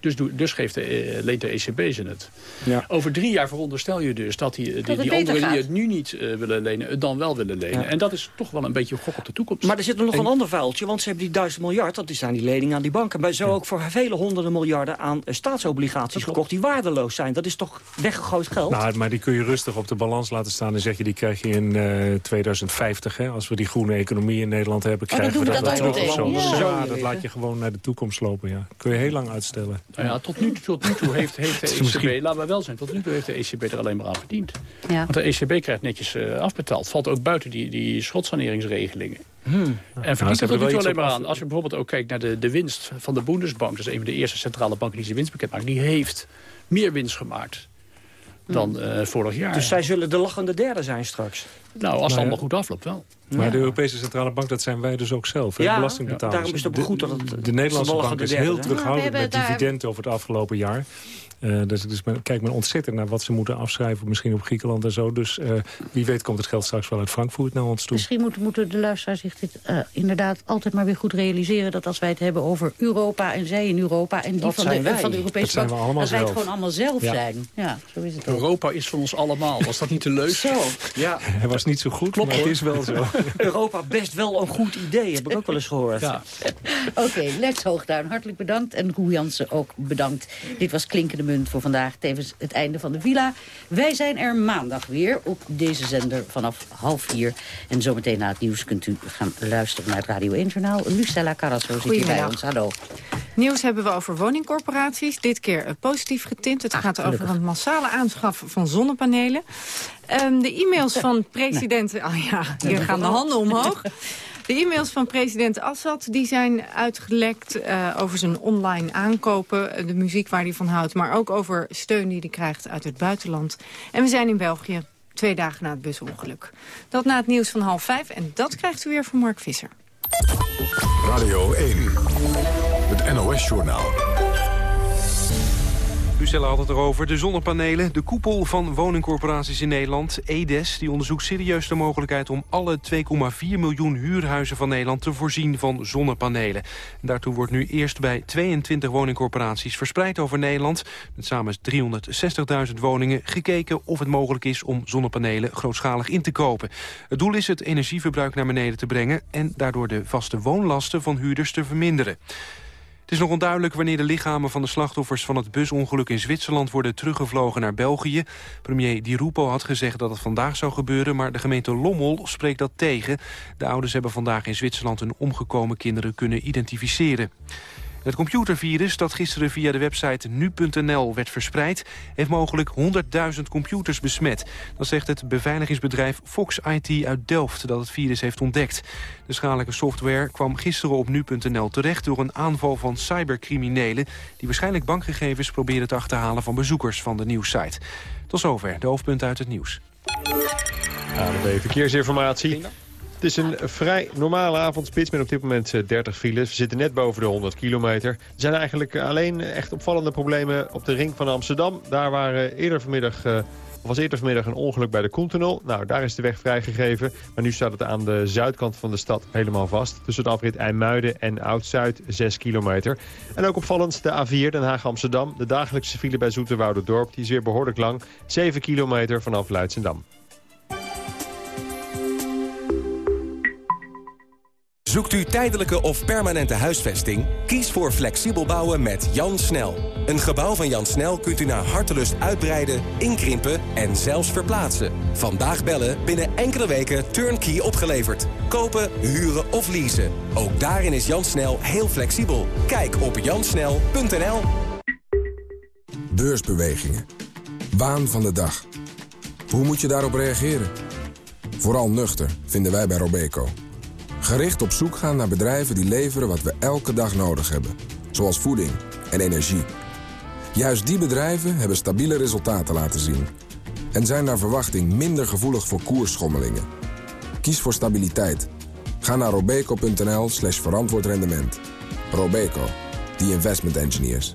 Dus, dus geeft de, uh, leent de ECB ze het. Ja. Over drie jaar veronderstel je dus dat die, die, dat die anderen die het nu niet uh, willen lenen... het dan wel willen lenen. Ja. En dat is toch wel een beetje een gok op de toekomst. Maar er zit er nog en... een ander vuiltje, want ze hebben die duizend miljard... dat zijn die leningen aan die banken. Maar zo ja. ook voor vele honderden miljarden aan uh, staatsobligaties gekocht... die waardeloos zijn. Dat is toch weggegooid geld? Nou, maar die kun je rustig op de balans laten staan... en zeg je, die krijg je in 2050. Hè? Als we die groene economie in Nederland hebben... krijgen oh, we dat, dat, dat terug. Zo. Ja, ja, dat laat je gewoon naar de toekomst lopen. Ja. Kun je heel lang uitstellen. Nou ja, tot nu, tot nu toe heeft, heeft de ECB, misschien... laten we wel zijn, tot nu toe heeft de ECB er alleen maar aan verdiend. Ja. Want de ECB krijgt netjes uh, afbetaald. Valt ook buiten die, die schotsaneringsregelingen. Hmm. En verdient er tot nu toe alleen maar aan. Als je bijvoorbeeld ook kijkt naar de, de winst van de Bundesbank... dat is een van de eerste centrale banken die zijn winst bekend maakt... die heeft meer winst gemaakt dan uh, vorig jaar. Dus zij zullen de lachende derde zijn straks? Nou, als het allemaal goed afloopt wel. Maar ja. de Europese Centrale Bank, dat zijn wij dus ook zelf, ja, belastingbetalers. Ja, daarom is het ook goed dat het... De, de Nederlandse bank is heel terughoudend met daar... dividenden over het afgelopen jaar. Uh, dus dus men, kijk men ontzettend naar wat ze moeten afschrijven, misschien op Griekenland en zo. Dus uh, wie weet komt het geld straks wel uit Frankfurt naar ons toe. Misschien moeten, moeten de luisteraars zich dit uh, inderdaad altijd maar weer goed realiseren... dat als wij het hebben over Europa en zij in Europa... en die dat van de, wij. van de Europese dat bank, dat wij het gewoon allemaal zelf ja. zijn. Ja, zo is het ook. Europa is van ons allemaal. Was dat niet te leuk? Zo. Ja. Hij was niet zo goed, Klopt, maar het is wel zo. Europa best wel een goed idee, heb ik ook wel eens gehoord. Ja. Oké, okay, Lex Hoogduin, hartelijk bedankt. En Roel Jansen ook bedankt. Dit was Klinkende Munt voor vandaag. Tevens het einde van de villa. Wij zijn er maandag weer op deze zender vanaf half vier. En zometeen na het nieuws kunt u gaan luisteren naar het Radio 1 Journaal. Lucella Carrasso zit hier bij ons. Hallo. Nieuws hebben we over woningcorporaties. Dit keer positief getint. Het Ah, gaat gelukkig. over een massale aanschaf van zonnepanelen. Um, de e-mails van president... Oh ja, hier gaan de handen omhoog. De e-mails van president Assad die zijn uitgelekt uh, over zijn online aankopen, de muziek waar hij van houdt, maar ook over steun die hij krijgt uit het buitenland. En we zijn in België twee dagen na het busongeluk. Dat na het nieuws van half vijf en dat krijgt u weer van Mark Visser. Radio 1, het NOS-journaal. Lucella had het erover. De zonnepanelen, de koepel van woningcorporaties in Nederland, EDES... die onderzoekt serieus de mogelijkheid om alle 2,4 miljoen huurhuizen van Nederland... te voorzien van zonnepanelen. Daartoe wordt nu eerst bij 22 woningcorporaties verspreid over Nederland... met samen 360.000 woningen gekeken of het mogelijk is... om zonnepanelen grootschalig in te kopen. Het doel is het energieverbruik naar beneden te brengen... en daardoor de vaste woonlasten van huurders te verminderen. Het is nog onduidelijk wanneer de lichamen van de slachtoffers van het busongeluk in Zwitserland worden teruggevlogen naar België. Premier Di Rupo had gezegd dat het vandaag zou gebeuren, maar de gemeente Lommel spreekt dat tegen. De ouders hebben vandaag in Zwitserland hun omgekomen kinderen kunnen identificeren. Het computervirus dat gisteren via de website nu.nl werd verspreid... heeft mogelijk 100.000 computers besmet. Dat zegt het beveiligingsbedrijf Fox IT uit Delft dat het virus heeft ontdekt. De schadelijke software kwam gisteren op nu.nl terecht... door een aanval van cybercriminelen... die waarschijnlijk bankgegevens proberen te achterhalen... van bezoekers van de nieuwssite. Tot zover de hoofdpunten uit het nieuws. ANWB Verkeersinformatie. Het is een vrij normale avondspits met op dit moment 30 eh, files. We zitten net boven de 100 kilometer. Er zijn eigenlijk alleen echt opvallende problemen op de ring van Amsterdam. Daar waren eerder vanmiddag... Uh, was eerder vanmiddag een ongeluk bij de Koentunnel. Nou, daar is de weg vrijgegeven. Maar nu staat het aan de zuidkant van de stad helemaal vast. Tussen de afrit IJmuiden en Oud-Zuid 6 kilometer. En ook opvallend de A4 Den Haag-Amsterdam. De dagelijkse file bij Dorp. Die is weer behoorlijk lang. 7 kilometer vanaf Luidsendam. Zoekt u tijdelijke of permanente huisvesting? Kies voor flexibel bouwen met Jan Snel. Een gebouw van Jan Snel kunt u naar hartelust uitbreiden, inkrimpen en zelfs verplaatsen. Vandaag bellen, binnen enkele weken turnkey opgeleverd. Kopen, huren of leasen. Ook daarin is Jan Snel heel flexibel. Kijk op jansnel.nl Beursbewegingen. Waan van de dag. Hoe moet je daarop reageren? Vooral nuchter, vinden wij bij Robeco. Gericht op zoek gaan naar bedrijven die leveren wat we elke dag nodig hebben. Zoals voeding en energie. Juist die bedrijven hebben stabiele resultaten laten zien. En zijn naar verwachting minder gevoelig voor koersschommelingen. Kies voor stabiliteit. Ga naar robeco.nl slash verantwoord rendement. Robeco, the investment engineers.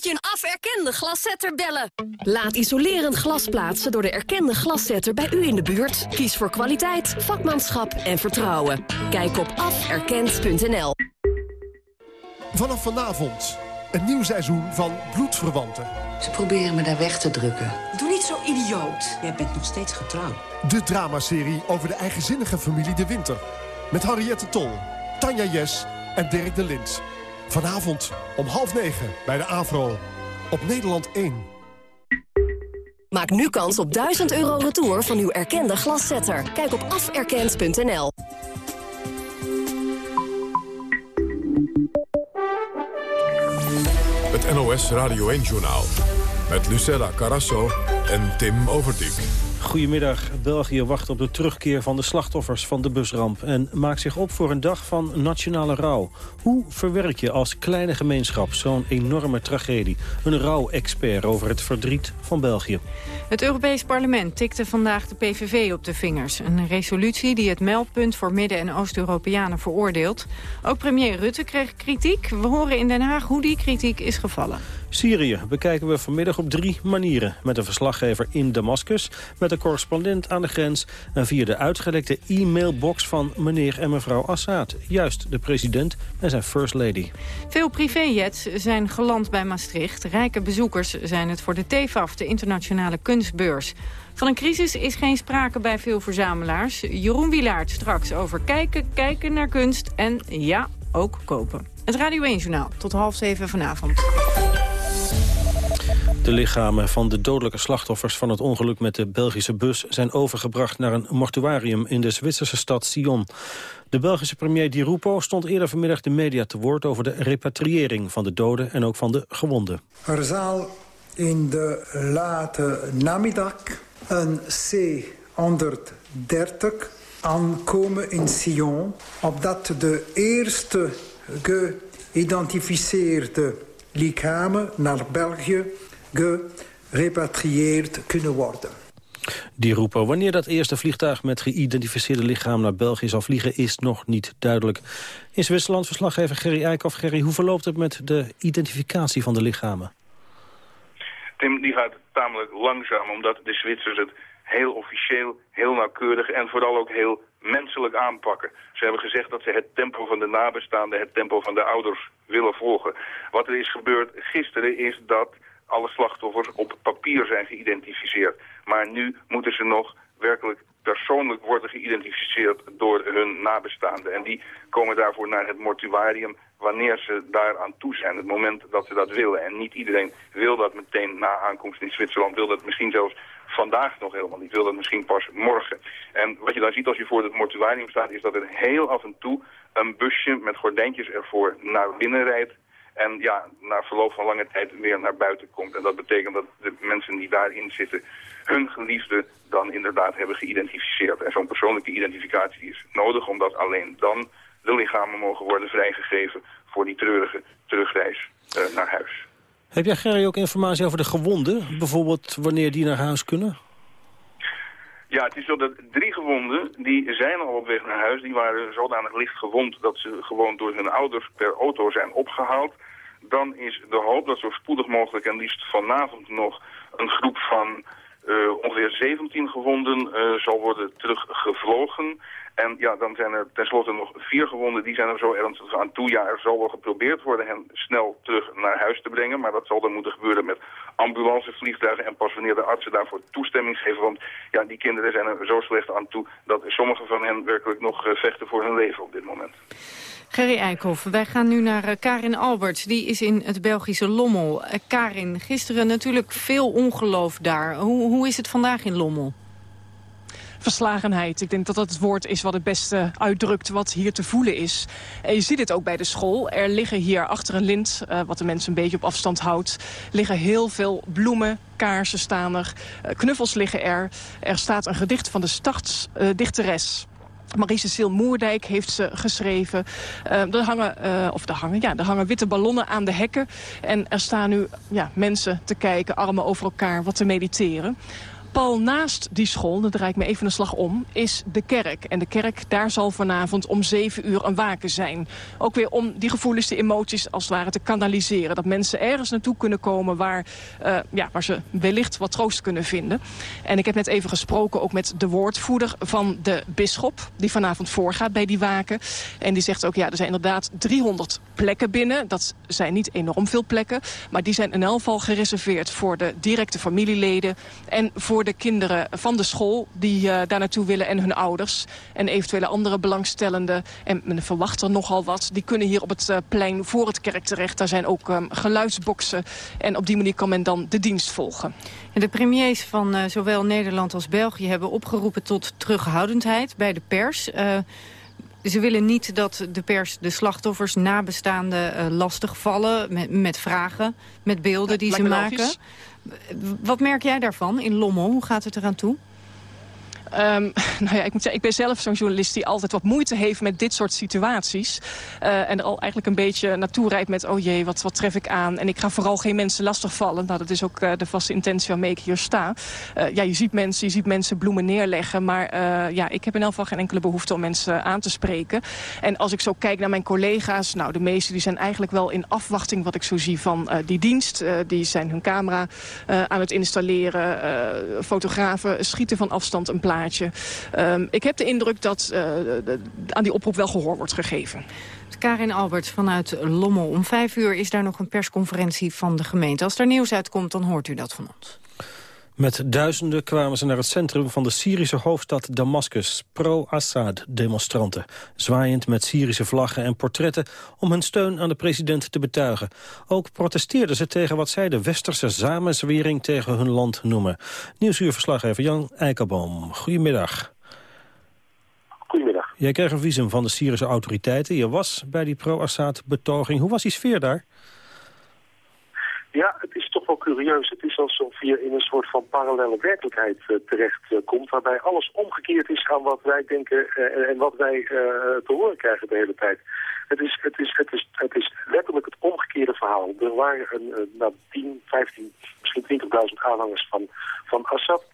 Moet je een aferkende glaszetter bellen. Laat isolerend glas plaatsen door de erkende glaszetter bij u in de buurt. Kies voor kwaliteit, vakmanschap en vertrouwen. Kijk op aferkend.nl. Vanaf vanavond een nieuw seizoen van Bloedverwanten. Ze proberen me daar weg te drukken. Doe niet zo idioot. Jij bent nog steeds getrouwd. De dramaserie over de eigenzinnige familie De Winter. Met Henriette Tol, Tanja Jes en Dirk de Lint. Vanavond om half negen bij de AVRO. Op Nederland 1. Maak nu kans op 1000 euro retour van uw erkende glaszetter. Kijk op aferkend.nl. Het NOS Radio 1-journaal. Met Lucella Carasso en Tim Overdijk. Goedemiddag. België wacht op de terugkeer van de slachtoffers van de busramp... en maakt zich op voor een dag van nationale rouw. Hoe verwerk je als kleine gemeenschap zo'n enorme tragedie? Een rouwexpert over het verdriet van België. Het Europees Parlement tikte vandaag de PVV op de vingers. Een resolutie die het meldpunt voor Midden- en Oost-Europeanen veroordeelt. Ook premier Rutte kreeg kritiek. We horen in Den Haag hoe die kritiek is gevallen. Syrië bekijken we vanmiddag op drie manieren. Met een verslaggever in Damascus, met een correspondent aan de grens... en via de uitgelekte e-mailbox van meneer en mevrouw Assad. Juist, de president en zijn first lady. Veel privéjets zijn geland bij Maastricht. Rijke bezoekers zijn het voor de TFAF, de internationale kunstbeurs. Van een crisis is geen sprake bij veel verzamelaars. Jeroen Wilaert straks over kijken, kijken naar kunst en ja, ook kopen. Het Radio 1-journaal, tot half zeven vanavond. De lichamen van de dodelijke slachtoffers van het ongeluk met de Belgische bus... zijn overgebracht naar een mortuarium in de Zwitserse stad Sion. De Belgische premier Di Rupo stond eerder vanmiddag de media te woord... over de repatriëring van de doden en ook van de gewonden. Er zal in de late namiddag een C-130 aankomen in Sion... opdat de eerste geïdentificeerde lichamen naar België gerepatrieerd kunnen worden. Die roepen wanneer dat eerste vliegtuig met geïdentificeerde lichaam naar België zal vliegen is nog niet duidelijk. In Zwitserland verslaggever Gerry Eikhoff. Gerry, hoe verloopt het met de identificatie van de lichamen? Tim, die gaat tamelijk langzaam omdat de Zwitsers het heel officieel, heel nauwkeurig en vooral ook heel menselijk aanpakken. Ze hebben gezegd dat ze het tempo van de nabestaanden, het tempo van de ouders willen volgen. Wat er is gebeurd gisteren is dat alle slachtoffers op papier zijn geïdentificeerd. Maar nu moeten ze nog werkelijk persoonlijk worden geïdentificeerd door hun nabestaanden. En die komen daarvoor naar het mortuarium wanneer ze daar aan toe zijn. Het moment dat ze dat willen. En niet iedereen wil dat meteen na aankomst in Zwitserland. Wil dat misschien zelfs vandaag nog helemaal niet. Wil dat misschien pas morgen. En wat je dan ziet als je voor het mortuarium staat... is dat er heel af en toe een busje met gordijntjes ervoor naar binnen rijdt en ja, na verloop van lange tijd weer naar buiten komt. En dat betekent dat de mensen die daarin zitten hun geliefde dan inderdaad hebben geïdentificeerd. En zo'n persoonlijke identificatie is nodig, omdat alleen dan de lichamen mogen worden vrijgegeven voor die treurige terugreis uh, naar huis. Heb jij, Gerry, ook informatie over de gewonden? Bijvoorbeeld wanneer die naar huis kunnen? Ja, het is zo dat drie gewonden, die zijn al op weg naar huis. Die waren zodanig licht gewond dat ze gewoon door hun ouders per auto zijn opgehaald. Dan is de hoop dat zo spoedig mogelijk en liefst vanavond nog een groep van uh, ongeveer 17 gewonden uh, zal worden teruggevlogen. En ja, dan zijn er tenslotte nog vier gewonden. Die zijn er zo ernstig aan toe. Ja, er zal wel geprobeerd worden hen snel terug naar huis te brengen. Maar dat zal dan moeten gebeuren met ambulancevliegtuigen. En pas wanneer de artsen daarvoor toestemming geven. Want ja, die kinderen zijn er zo slecht aan toe... dat sommige van hen werkelijk nog uh, vechten voor hun leven op dit moment. Gerry Eikhoff, wij gaan nu naar uh, Karin Alberts. Die is in het Belgische Lommel. Uh, Karin, gisteren natuurlijk veel ongeloof daar. Hoe, hoe is het vandaag in Lommel? Verslagenheid. Ik denk dat dat het woord is wat het beste uitdrukt wat hier te voelen is. En je ziet het ook bij de school. Er liggen hier achter een lint, uh, wat de mensen een beetje op afstand houdt... liggen heel veel bloemen, kaarsen staan er, uh, knuffels liggen er. Er staat een gedicht van de stadsdichteres... Uh, Marie-Cecile Moerdijk heeft ze geschreven. Uh, er, hangen, of er, hangen, ja, er hangen witte ballonnen aan de hekken. En er staan nu ja, mensen te kijken, armen over elkaar, wat te mediteren. Pal naast die school, dan draai ik me even een slag om, is de kerk. En de kerk, daar zal vanavond om zeven uur een waken zijn. Ook weer om die gevoelens, die emoties als het ware te kanaliseren. Dat mensen ergens naartoe kunnen komen waar, uh, ja, waar ze wellicht wat troost kunnen vinden. En ik heb net even gesproken ook met de woordvoerder van de bisschop... die vanavond voorgaat bij die waken. En die zegt ook, ja, er zijn inderdaad 300 plekken binnen. Dat zijn niet enorm veel plekken. Maar die zijn in elk geval gereserveerd voor de directe familieleden... en voor voor de kinderen van de school die uh, daar naartoe willen en hun ouders. En eventuele andere belangstellenden. En men verwacht er nogal wat. Die kunnen hier op het uh, plein voor het kerk terecht. Daar zijn ook um, geluidsboksen. En op die manier kan men dan de dienst volgen. En de premiers van uh, zowel Nederland als België hebben opgeroepen tot terughoudendheid bij de pers. Ze willen niet dat de pers de slachtoffers, nabestaanden uh, lastigvallen met, met vragen, met beelden die ze maken. Logisch. Wat merk jij daarvan in Lommel? Hoe gaat het eraan toe? Um, nou ja, ik moet zeggen, ik ben zelf zo'n journalist die altijd wat moeite heeft met dit soort situaties. Uh, en er al eigenlijk een beetje naartoe rijdt met, oh jee, wat, wat tref ik aan? En ik ga vooral geen mensen lastigvallen. Nou, dat is ook uh, de vaste intentie waarmee ik hier sta. Uh, ja, je ziet mensen, je ziet mensen bloemen neerleggen. Maar ja, ik heb in elk geval geen enkele behoefte om mensen aan te spreken. En als ik zo kijk naar mijn collega's, nou, de meesten die zijn eigenlijk wel in afwachting wat ik zo zie van die dienst. die zijn hun camera aan het installeren. fotografen schieten van afstand een plaats Um, ik heb de indruk dat uh, aan die oproep wel gehoor wordt gegeven. Karin Albert vanuit Lommel. Om vijf uur is daar nog een persconferentie van de gemeente. Als er nieuws uitkomt, dan hoort u dat van ons. Met duizenden kwamen ze naar het centrum van de Syrische hoofdstad Damascus. Pro-Assad-demonstranten, zwaaiend met Syrische vlaggen en portretten... om hun steun aan de president te betuigen. Ook protesteerden ze tegen wat zij de westerse samenzwering tegen hun land noemen. Nieuwsuurverslaggever Jan Eikelboom, goedemiddag. Goedemiddag. Jij kreeg een visum van de Syrische autoriteiten. Je was bij die pro-Assad-betoging. Hoe was die sfeer daar? Ja, het is curieus. Het is alsof je in een soort van parallele werkelijkheid uh, terecht uh, komt... waarbij alles omgekeerd is aan wat wij denken uh, en wat wij te horen krijgen de hele tijd. Het is, het is, het is, het is letterlijk het omgekeerde verhaal. Er waren een, nou, 10, 15, misschien 20.000 aanhangers van, van Assad...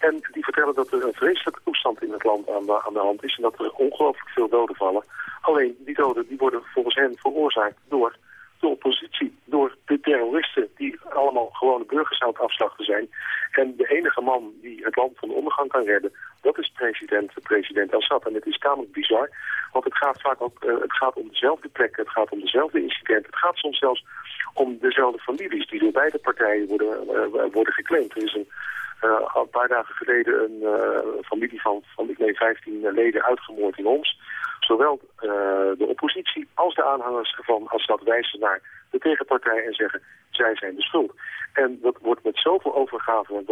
En die vertellen dat er een vreselijke toestand in het land aan de, aan de hand is... en dat er ongelooflijk veel doden vallen. Alleen, die doden die worden volgens hen veroorzaakt door de oppositie, door de terroristen... die allemaal gewone burgers aan het afslachten zijn. En de enige man die het land van de ondergang kan redden... dat is president, president Assad. En het is tamelijk bizar, want het gaat vaak ook uh, het gaat om dezelfde plekken... het gaat om dezelfde incidenten, het gaat soms zelfs om dezelfde families... die door beide partijen worden, uh, worden geclaimd. Er is een uh, een paar dagen geleden een familie van, van ik meen 15 leden uitgemoord in Homs. Zowel uh, de oppositie als de aanhangers van Assad wijzen naar de tegenpartij en zeggen zij zijn de schuld. En dat wordt met zoveel overgave,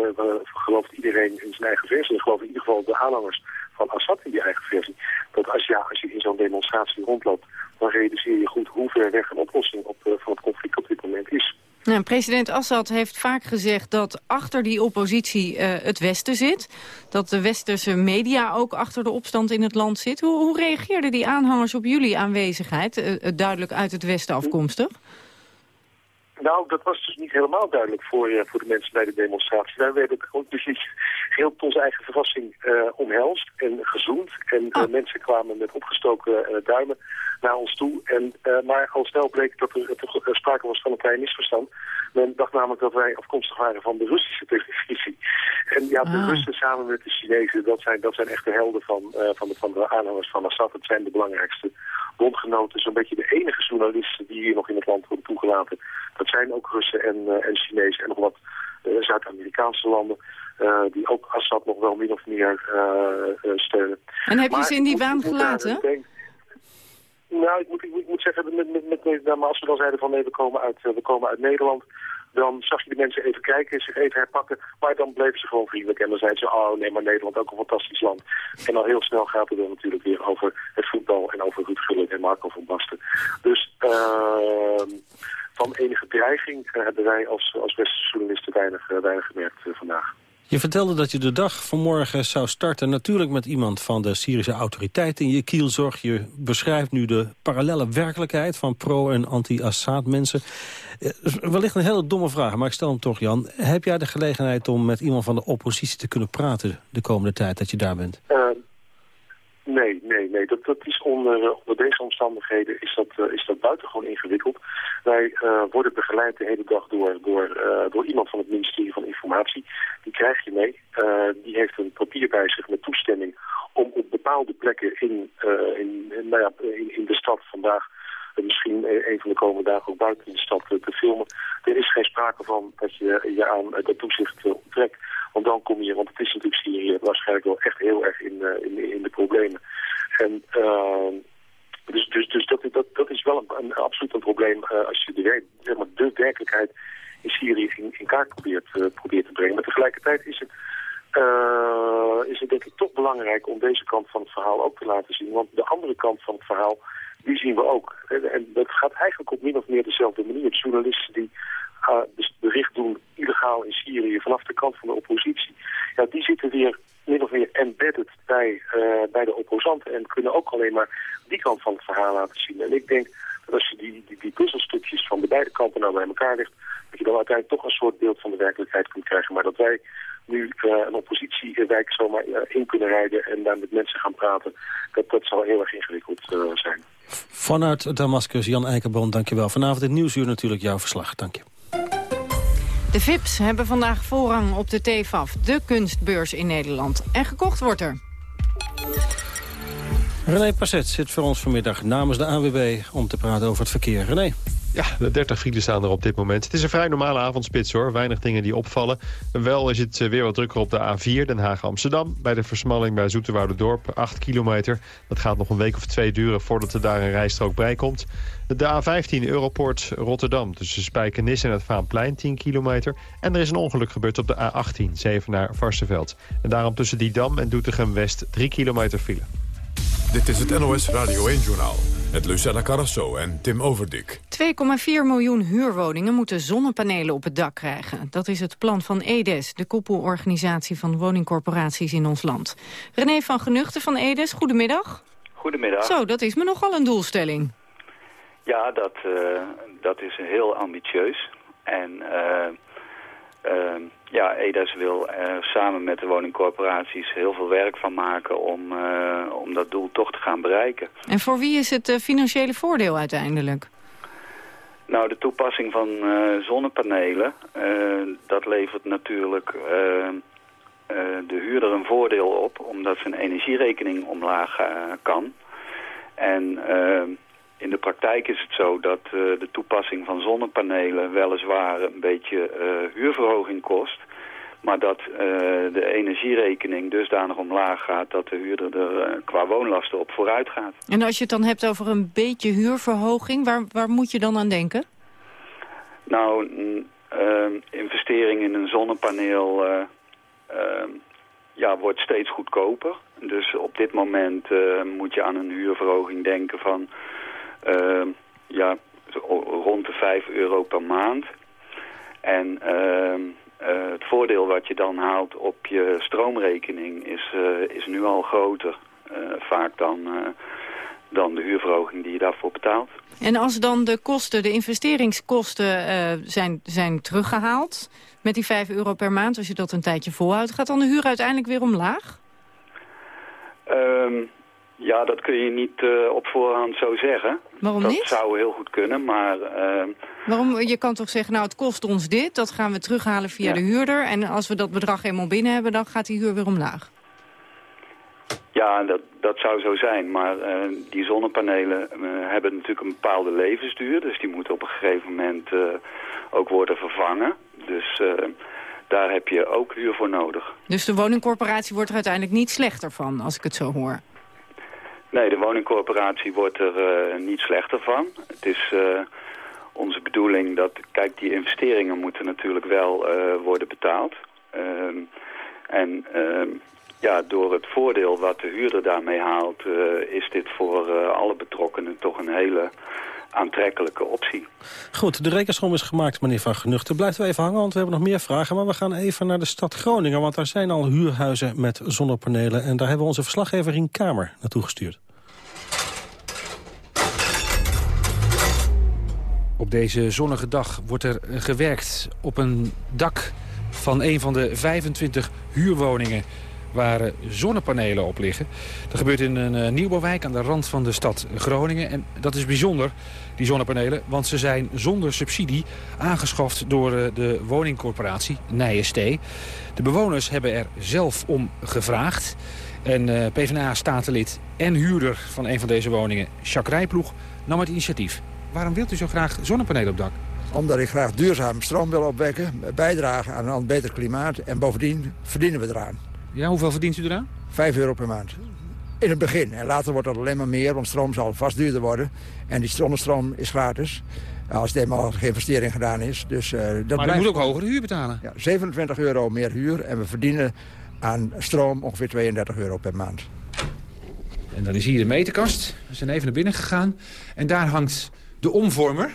gelooft iedereen in zijn eigen versie, en gelooft in ieder geval de aanhangers van Assad in die eigen versie, dat als, ja, als je in zo'n demonstratie rondloopt, dan realiseer je goed hoe ver weg een oplossing op, van het conflict op dit moment is. Ja, president Assad heeft vaak gezegd dat achter die oppositie uh, het Westen zit. Dat de westerse media ook achter de opstand in het land zit. Hoe, hoe reageerden die aanhangers op jullie aanwezigheid, uh, duidelijk uit het Westen afkomstig? Nou, dat was dus niet helemaal duidelijk voor, uh, voor de mensen bij de demonstratie. Wij werden ook precies heel tot onze eigen verrassing uh, omhelst en gezoend. En uh, mensen kwamen met opgestoken duimen naar ons toe. En, maar al snel bleek dat er, er sprake was van een klein misverstand. Men dacht namelijk dat wij afkomstig waren van de Russische televisie. En ja, de ah. Russen samen met de Chinezen, dat zijn, dat zijn echt de helden van, van, de, van de aanhangers van Assad. Het zijn de belangrijkste bondgenoten. Zo'n beetje de enige journalisten die hier nog in het land worden toegelaten. Dat zijn ook Russen en, uh, en Chinezen en nog wat uh, Zuid-Amerikaanse landen... Die ook Assad nog wel min of meer steunen. En heb je maar, ze in die waan gelaten? Nou, ik moet, ik, zeggen, met, met, nou, maar als we dan zeiden van nee, we komen uit, we komen uit Nederland dan zag je de mensen even kijken, zich even herpakken. Maar dan bleven ze gewoon vriendelijk. En dan zeiden ze, oh nee, maar Nederland ook een fantastisch land. En dan heel snel gaat het dan natuurlijk weer over het voetbal en over Ruud Gullit en Marco van Basten. Dus uh, van enige dreiging hebben wij als, als westerse journalisten weinig, uh, weinig gemerkt vandaag. Je vertelde dat je de dag vanmorgen zou starten... natuurlijk met iemand van de Syrische autoriteiten in je kielzorg. Je beschrijft nu de parallele werkelijkheid van pro- en anti-Assad mensen. Eh, wellicht een hele domme vraag, maar ik stel hem toch, Jan. Heb jij de gelegenheid om met iemand van de oppositie te kunnen praten... de komende tijd dat je daar bent? Uh, Nee, nee, nee. Dat, dat is onder, onder deze omstandigheden is dat, uh, is dat buitengewoon ingewikkeld. Wij uh, worden begeleid de hele dag door, door, door iemand van het ministerie van Informatie. Die krijg je mee. die heeft een papier bij zich met toestemming om op bepaalde plekken in, in, nou ja, in, in de stad vandaag misschien een van de komende dagen ook buiten de stad te filmen. Er is geen sprake van dat je je aan dat toezicht onttrekt. Want dan kom je, want het is natuurlijk Syrië waarschijnlijk wel echt heel erg in, in, in de problemen. En uh, dus, dus, dus dat, dat, dat is wel een, absoluut een probleem als je de, zeg de werkelijkheid in Syrië in, in kaart probeert, probeert te brengen. Maar tegelijkertijd is het, is het denk ik toch belangrijk om deze kant van het verhaal ook te laten zien. Want de andere kant van het verhaal, die zien we ook. En, dat gaat eigenlijk op min of meer dezelfde manier. Journalisten die uh, bericht doen illegaal in Syrië vanaf de kant van de oppositie. Ja, die zitten weer min of meer embedded bij, uh, bij de opposanten en kunnen ook alleen maar die kant van het verhaal laten zien. En ik denk dat als je die, die, die puzzelstukjes van de beide kanten nou bij elkaar legt, dat je dan uiteindelijk toch een soort beeld van de werkelijkheid kunt krijgen. Maar dat wij nu uh, een oppositiewijk zomaar in kunnen rijden en daar met mensen gaan praten, dat, dat zal heel erg ingewikkeld zijn. Vanuit Damascus, Jan Eikenboom, dankjewel. Vanavond het Nieuwsuur natuurlijk jouw verslag. Dank je. De VIP's hebben vandaag voorrang op de TFAF, de kunstbeurs in Nederland. En gekocht wordt er. René Passet zit voor ons vanmiddag namens de AWB om te praten over het verkeer. René. Ja, de 30 files staan er op dit moment. Het is een vrij normale avondspits hoor. Weinig dingen die opvallen. Wel is het eh, weer wat drukker op de A4 Den Haag-Amsterdam. Bij de versmalling bij Dorp 8 kilometer. Dat gaat nog een week of twee duren voordat er daar een rijstrook bij komt. De A15 Europort Rotterdam tussen Spijkenisse en het Vaanplein 10 kilometer. En er is een ongeluk gebeurd op de A18 Zevenaar Varsenveld. En daarom tussen Didam en Doetinchem West 3 kilometer file. Dit is het NOS Radio 1-journaal Met Lucella Carrasso en Tim Overdik. 2,4 miljoen huurwoningen moeten zonnepanelen op het dak krijgen. Dat is het plan van EDES, de koepelorganisatie van woningcorporaties in ons land. René van Genuchten van EDES, goedemiddag. Goedemiddag. Zo, dat is me nogal een doelstelling. Ja, dat, uh, dat is heel ambitieus. En uh, uh, ja, EDES wil er samen met de woningcorporaties heel veel werk van maken om, om dat doel toch te gaan bereiken. En voor wie is het financiële voordeel uiteindelijk? Nou, de toepassing van zonnepanelen, dat levert natuurlijk de huurder een voordeel op, omdat zijn energierekening omlaag kan. En in de praktijk is het zo dat uh, de toepassing van zonnepanelen weliswaar een beetje uh, huurverhoging kost. Maar dat uh, de energierekening dusdanig omlaag gaat dat de huurder er qua woonlasten op vooruit gaat. En als je het dan hebt over een beetje huurverhoging, waar, waar moet je dan aan denken? Nou, een investering in een zonnepaneel ja, wordt steeds goedkoper. Dus op dit moment moet je aan een huurverhoging denken van ja, rond de 5 euro per maand. En uh, uh, het voordeel wat je dan haalt op je stroomrekening is, uh, is nu al groter. vaak dan, dan de huurverhoging die je daarvoor betaalt. En als dan de kosten, de investeringskosten zijn, zijn teruggehaald... met die 5 euro per maand, als je dat een tijdje volhoudt... gaat dan de huur uiteindelijk weer omlaag? Um, ja, dat kun je niet uh, op voorhand zo zeggen. Waarom dat niet? Dat zou heel goed kunnen, maar... Uh... Waarom? Je kan toch zeggen, nou het kost ons dit, dat gaan we terughalen via ja. de huurder. En als we dat bedrag eenmaal binnen hebben, dan gaat die huur weer omlaag. Ja, dat, dat zou zo zijn. Maar uh, die zonnepanelen hebben natuurlijk een bepaalde levensduur. Dus die moeten op een gegeven moment ook worden vervangen. Dus daar heb je ook huur voor nodig. Dus de woningcorporatie wordt er uiteindelijk niet slechter van, als ik het zo hoor? Nee, de woningcorporatie wordt er uh, niet slechter van. Het is uh, onze bedoeling dat, kijk, die investeringen moeten natuurlijk wel uh, worden betaald. en ja, door het voordeel wat de huurder daarmee haalt, is dit voor alle betrokkenen toch een hele aantrekkelijke optie. Goed, de rekensom is gemaakt, meneer Van Genuchten. Blijft u even hangen, want we hebben nog meer vragen. Maar we gaan even naar de stad Groningen, want daar zijn al huurhuizen met zonnepanelen. En daar hebben we onze verslaggever in Kamer naartoe gestuurd. Op deze zonnige dag wordt er gewerkt op een dak van een van de 25 huurwoningen waar zonnepanelen op liggen. Dat gebeurt in een uh, nieuwbouwwijk aan de rand van de stad Groningen. En dat is bijzonder, die zonnepanelen, want ze zijn zonder subsidie aangeschaft door uh, de woningcorporatie Nijenstee. De bewoners hebben er zelf om gevraagd. En PvdA-statenlid en huurder van een van deze woningen, Jacques Rijploeg, nam het initiatief. Waarom wilt u zo graag zonnepanelen op dak? Omdat ik graag duurzaam stroom wil opwekken, bijdragen aan een beter klimaat... en bovendien verdienen we eraan. Ja, hoeveel verdient u eraan? 5 euro per maand. In het begin. En later wordt dat alleen maar meer, want stroom zal vast duurder worden. En die zonnestroom is gratis. Als het eenmaal geen investering gedaan is. Dus, uh, dat maar blijft... moet ook hogere huur betalen. Ja, 27 euro meer huur. En we verdienen aan stroom ongeveer 32 euro per maand. En dan is hier de meterkast. We zijn even naar binnen gegaan. En daar hangt de omvormer.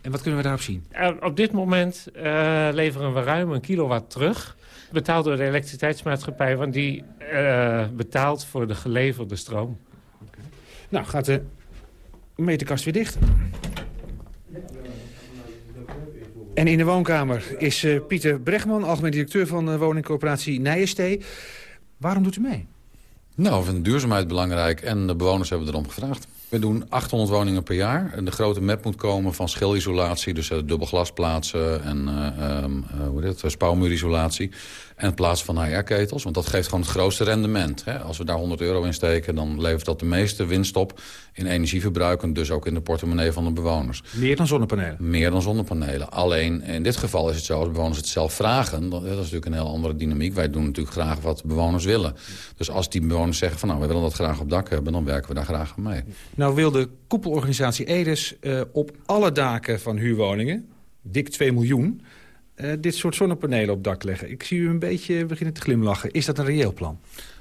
En wat kunnen we daarop zien? Uh, op dit moment uh, leveren we ruim een kilowatt terug. Betaald door de elektriciteitsmaatschappij, want die uh, betaalt voor de geleverde stroom. Okay. Nou, gaat de meterkast weer dicht. En in de woonkamer is Pieter Bregman, algemeen directeur van de woningcorporatie Nijenstee. Waarom doet u mee? Nou, we vinden duurzaamheid belangrijk en de bewoners hebben erom gevraagd. We doen 800 woningen per jaar. En de grote map moet komen van schilisolatie, dus uh, dubbelglasplaatsen en uh, hoe heet het, spouwmuurisolatie. En het plaatsen van HR-ketels, want dat geeft gewoon het grootste rendement. Hè? Als we daar 100 euro in steken, dan levert dat de meeste winst op in energieverbruik... en dus ook in de portemonnee van de bewoners. Meer dan zonnepanelen? Meer dan zonnepanelen. Alleen, in dit geval is het zo, als bewoners het zelf vragen... dat is natuurlijk een heel andere dynamiek. Wij doen natuurlijk graag wat bewoners willen. Dus als die bewoners zeggen van nou, we willen dat graag op dak hebben... dan werken we daar graag aan mee. Nou wil de koepelorganisatie EDES uh, op alle daken van huurwoningen... dik 2 miljoen... Uh, dit soort zonnepanelen op dak leggen. Ik zie u een beetje beginnen te glimlachen. Is dat een reëel plan?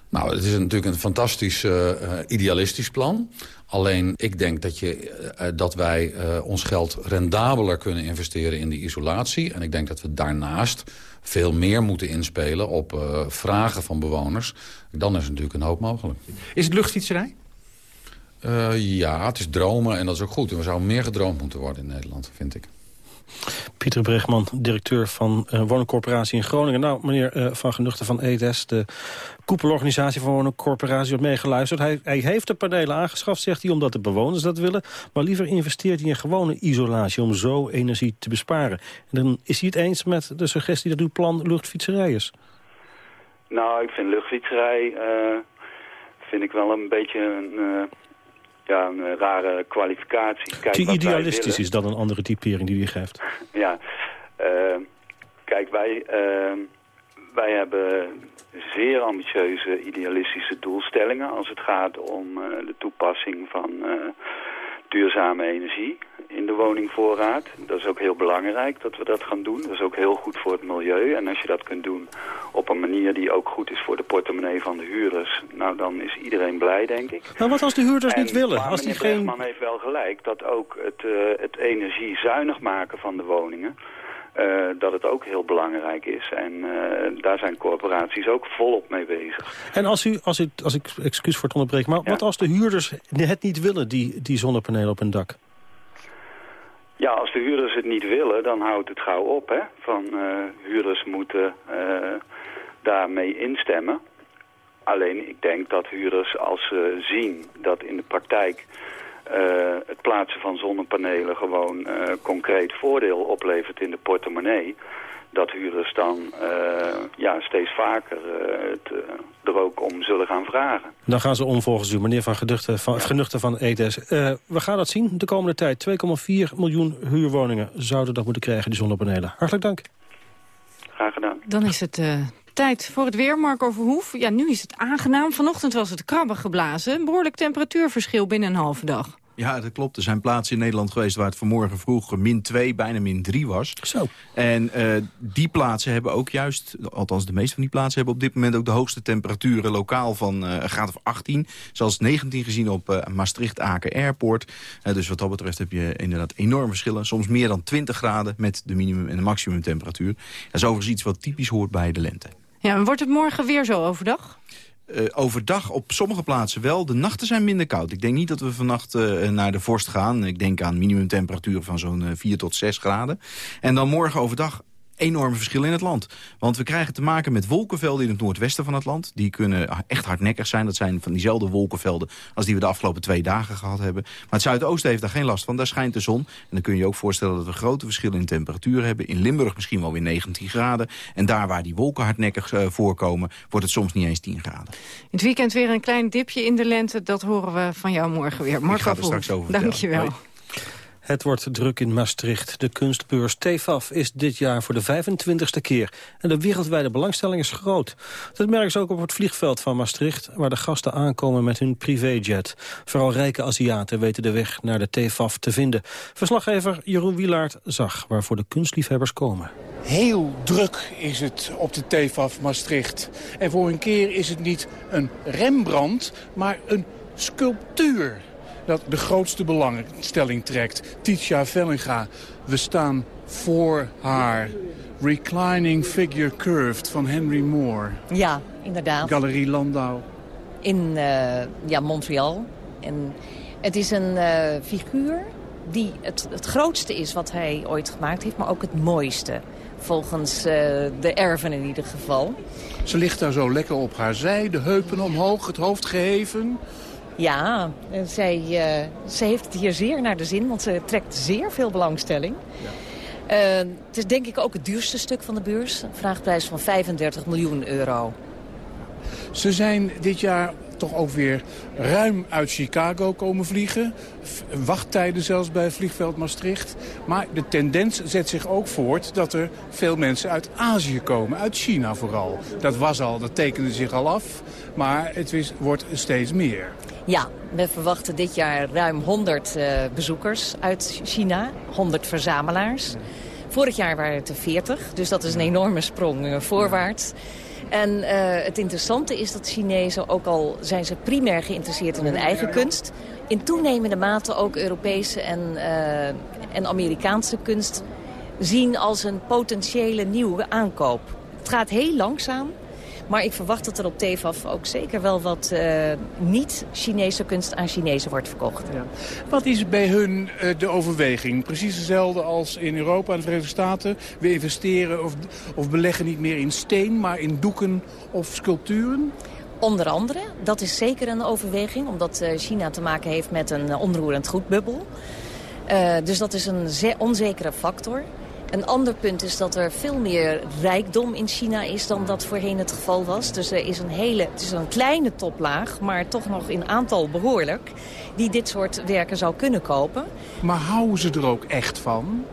Nou, het is natuurlijk een fantastisch uh, idealistisch plan. Alleen ik denk dat, je, uh, dat wij uh, ons geld rendabeler kunnen investeren in die isolatie. En ik denk dat we daarnaast veel meer moeten inspelen op vragen van bewoners. Dan is natuurlijk een hoop mogelijk. Is het luchtfietserij? Ja, het is dromen en dat is ook goed. En we zouden meer gedroomd moeten worden in Nederland, vind ik. Pieter Bregman, directeur van uh, Woningcorporatie in Groningen. Nou, meneer uh, Van Genuchten van EDES, de koepelorganisatie van Woningcorporatie, heeft meegeluisterd. Hij, hij, heeft de panelen aangeschaft, zegt hij, omdat de bewoners dat willen. Maar liever investeert hij in gewone isolatie om zo energie te besparen. En dan is hij het eens met de suggestie dat uw plan luchtfietserij is. Nou, ik vind luchtfietserij uh, vind ik wel een beetje een ja, een eh, rare kwalificatie. Kijk, die idealistisch is dat een andere typering die u geeft. ja, uh, kijk, wij, uh, wij hebben zeer ambitieuze idealistische doelstellingen als het gaat om de toepassing van duurzame energie in de woningvoorraad. Dat is ook heel belangrijk dat we dat gaan doen. Dat is ook heel goed voor het milieu. En als je dat kunt doen op een manier die ook goed is voor de portemonnee van de huurders... nou, dan is iedereen blij, denk ik. Nou, wat als de huurders niet willen? Als die geen... Heeft wel gelijk dat ook het, uh, het energiezuinig maken van de woningen... Uh, dat het ook heel belangrijk is. En uh, daar zijn corporaties ook volop mee bezig. En als u, als, u, als ik, excuus voor het onderbreken, maar ja. wat als de huurders het niet willen, die, die zonnepanelen op hun dak? Ja, als de huurders het niet willen, dan houdt het gauw op. Hè? Van uh, huurders moeten daarmee instemmen. Alleen ik denk dat huurders als ze zien dat in de praktijk uh, het plaatsen van zonnepanelen gewoon uh, concreet voordeel oplevert in de portemonnee, dat huurders dan uh, ja, steeds vaker het, er ook om zullen gaan vragen. Dan gaan ze om volgens u, meneer Van Geduchten van, ja. Genuchten van ETS. we gaan dat zien de komende tijd. 2,4 miljoen huurwoningen zouden dat moeten krijgen, die zonnepanelen. Hartelijk dank. Graag gedaan. Dan is het Tijd voor het weer, Marco Verhoef. Ja, nu is het aangenaam. Vanochtend was het krabben geblazen. Een behoorlijk temperatuurverschil binnen een halve dag. Ja, dat klopt. Er zijn plaatsen in Nederland geweest waar het vanmorgen vroeg min 2, bijna min 3 was. Zo. En uh, die plaatsen hebben ook juist, althans de meeste van die plaatsen hebben op dit moment ook de hoogste temperaturen lokaal van uh, een graad of 18. Zoals 19 gezien op uh, Maastricht-Aken Airport. dus wat dat betreft heb je inderdaad enorme verschillen. Soms meer dan 20 graden met de minimum en de maximum temperatuur. Dat is overigens iets wat typisch hoort bij de lente. Ja, en wordt het morgen weer zo overdag? Uh, overdag op sommige plaatsen wel. De nachten zijn minder koud. Ik denk niet dat we vannacht uh, naar de vorst gaan. Ik denk aan minimumtemperaturen van zo'n uh, 4 tot 6 graden. En dan morgen overdag enorme verschillen in het land. Want we krijgen te maken met wolkenvelden in het noordwesten van het land. Die kunnen echt hardnekkig zijn. Dat zijn van diezelfde wolkenvelden als die we de afgelopen twee dagen gehad hebben. Maar het zuidoosten heeft daar geen last van. Daar schijnt de zon. En dan kun je je ook voorstellen dat we grote verschillen in temperatuur hebben. In Limburg misschien wel weer 19 graden. En daar waar die wolken hardnekkig uh, voorkomen, wordt het soms niet eens 10 graden. In het weekend weer een klein dipje in de lente. Dat horen we van jou morgen weer. Marco Ik ga er straks over Dank je wel. Het wordt druk in Maastricht. De kunstbeurs TEFAF is dit jaar voor de 25ste keer. En de wereldwijde belangstelling is groot. Dat merken ze ook op het vliegveld van Maastricht... waar de gasten aankomen met hun privéjet. Vooral rijke Aziaten weten de weg naar de TEFAF te vinden. Verslaggever Jeroen Wielaert zag waarvoor de kunstliefhebbers komen. Heel druk is het op de TEFAF Maastricht. En voor een keer is het niet een Rembrandt, maar een sculptuur dat de grootste belangstelling trekt. Titia Vellinga, we staan voor haar. Reclining Figure Curved van Henry Moore. Ja, inderdaad. Galerie Landau. In uh, ja, Montreal. En het is een uh, figuur die het, het grootste is wat hij ooit gemaakt heeft, maar ook het mooiste. Volgens uh, de erven in ieder geval. Ze ligt daar zo lekker op haar zij, de heupen omhoog, het hoofd geheven. Ja, zij, uh, zij heeft het hier zeer naar de zin, want ze trekt zeer veel belangstelling. Ja. Uh, het is denk ik ook het duurste stuk van de beurs. Een vraagprijs van 35 miljoen euro. Ze zijn dit jaar toch ook weer ruim uit Chicago komen vliegen. Wachttijden zelfs bij vliegveld Maastricht. Maar de tendens zet zich ook voort dat er veel mensen uit Azië komen. Uit China vooral. Dat was al, dat tekende zich al af. Maar het is, wordt steeds meer. Ja, we verwachten dit jaar ruim 100 uh, bezoekers uit China. 100 verzamelaars. Vorig jaar waren het er 40, dus dat is een enorme sprong voorwaarts. En uh, het interessante is dat Chinezen, ook al zijn ze primair geïnteresseerd in hun eigen kunst... in toenemende mate ook Europese en, en Amerikaanse kunst zien als een potentiële nieuwe aankoop. Het gaat heel langzaam, maar ik verwacht dat er op TEFAF ook zeker wel wat uh, niet-Chinese kunst aan Chinezen wordt verkocht. Ja. Wat is bij hun uh, de overweging? Precies dezelfde als in Europa en de Verenigde Staten. We investeren of, of beleggen niet meer in steen, maar in doeken of sculpturen? Onder andere, dat is zeker een overweging, omdat uh, China te maken heeft met een onroerend goedbubbel. dus dat is een onzekere factor. Een ander punt is dat er veel meer rijkdom in China is dan dat voorheen het geval was. Dus er is een hele, het is een kleine toplaag, maar toch nog in aantal behoorlijk, die dit soort werken zou kunnen kopen. Maar houden ze er ook echt van?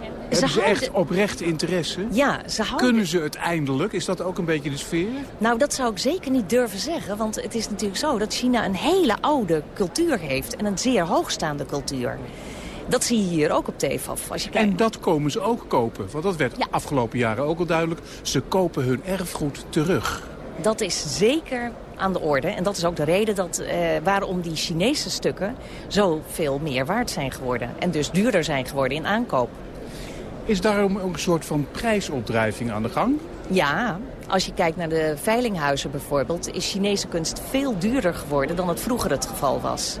Ze Hebben ze echt oprecht interesse? Ja, ze houden... Kunnen ze het eindelijk? Is dat ook een beetje de sfeer? Nou, dat zou ik zeker niet durven zeggen. Want het is natuurlijk zo dat China een hele oude cultuur heeft. En een zeer hoogstaande cultuur. Dat zie je hier ook op TEFAF. Als je kijkt. En dat komen ze ook kopen. Want dat werd afgelopen jaren ook al duidelijk. Ze kopen hun erfgoed terug. Dat is zeker aan de orde. En dat is ook de reden dat, eh, waarom die Chinese stukken zoveel meer waard zijn geworden. En dus duurder zijn geworden in aankoop. Is daarom ook een soort van prijsopdrijving aan de gang? Ja, als je kijkt naar de veilinghuizen bijvoorbeeld... is Chinese kunst veel duurder geworden dan het vroeger het geval was.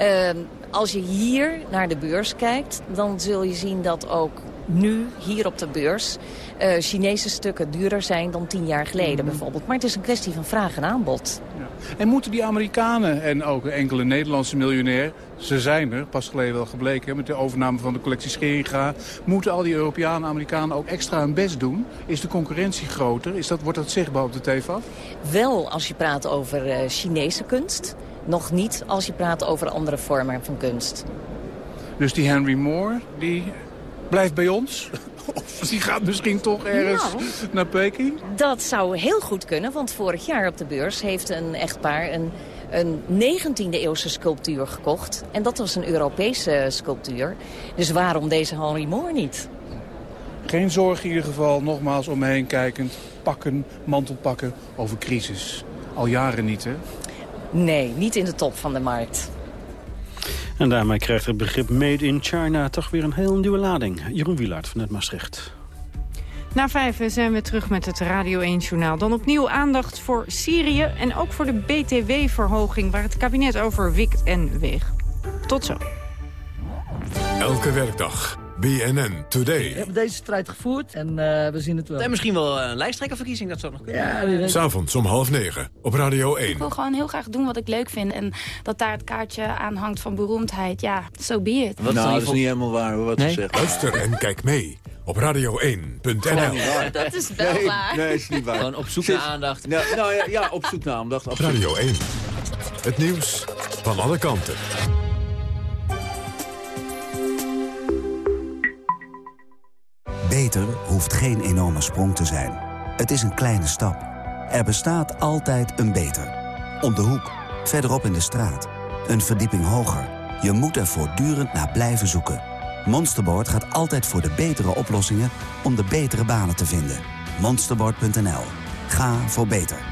Uh, als je hier naar de beurs kijkt, dan zul je zien dat ook nu, hier op de beurs, uh, Chinese stukken duurder zijn dan tien jaar geleden mhm. bijvoorbeeld. Maar het is een kwestie van vraag en aanbod. Ja. En moeten die Amerikanen en ook enkele Nederlandse miljonair, ze zijn er, pas geleden wel gebleken met de overname van de collectie Scheringa, moeten al die Europeanen en Amerikanen ook extra hun best doen? Is de concurrentie groter? Is dat, wordt dat zichtbaar op de TVAF? Wel als je praat over uh, Chinese kunst. Nog niet als je praat over andere vormen van kunst. Dus die Henry Moore, die blijft bij ons? Of die gaat misschien toch ergens nou, naar Peking? Dat zou heel goed kunnen, want vorig jaar op de beurs heeft een echtpaar een, een 19e eeuwse sculptuur gekocht. En dat was een Europese sculptuur. Dus waarom deze Henry Moore niet? Geen zorg in ieder geval, nogmaals om me heen kijkend. Pakken, mantelpakken over crisis. Al jaren niet, hè? Nee, niet in de top van de markt. En daarmee krijgt het begrip Made in China toch weer een heel nieuwe lading. Jeroen Wielaert van het Maastricht. Na vijf zijn we terug met het Radio 1-journaal. Dan opnieuw aandacht voor Syrië en ook voor de BTW-verhoging... waar het kabinet over wikt en weegt. Tot zo. Elke werkdag BNN Today. We hebben deze strijd gevoerd en uh, we zien het wel. En misschien wel een lijsttrekkerverkiezing, dat zou nog kunnen. Ja, S'avonds om half negen op Radio 1. Ik wil gewoon heel graag doen wat ik leuk vind. En dat daar het kaartje aan hangt van beroemdheid, ja, so be it. Wat nou, dat is niet helemaal waar wat nee? ze zegt. Luister en kijk mee op radio1.nl. Dat is wel nee, waar. Nee, is niet waar. Gewoon op zoek naar aandacht. Nou, nou ja, ja, op zoek naar aandacht. Absoluut. Radio 1. Het nieuws van alle kanten. Beter hoeft geen enorme sprong te zijn. Het is een kleine stap. Er bestaat altijd een beter. Om de hoek, verderop in de straat. Een verdieping hoger. Je moet er voortdurend naar blijven zoeken. Monsterboard gaat altijd voor de betere oplossingen om de betere banen te vinden. Monsterboard.nl. Ga voor beter.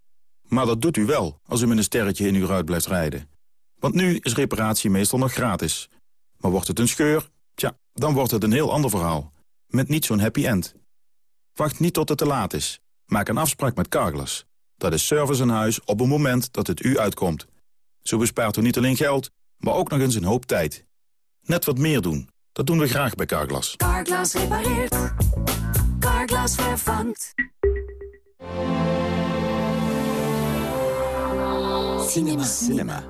Maar dat doet u wel als u met een sterretje in uw ruit blijft rijden. Want nu is reparatie meestal nog gratis. Maar wordt het een scheur? Tja, dan wordt het een heel ander verhaal. Met niet zo'n happy end. Wacht niet tot het te laat is. Maak een afspraak met Carglass. Dat is service aan huis op het moment dat het u uitkomt. Zo bespaart u niet alleen geld, maar ook nog eens een hoop tijd. Net wat meer doen. Dat doen we graag bij Carglass. Carglass repareert. Carglass vervangt. Cinema. Cinema.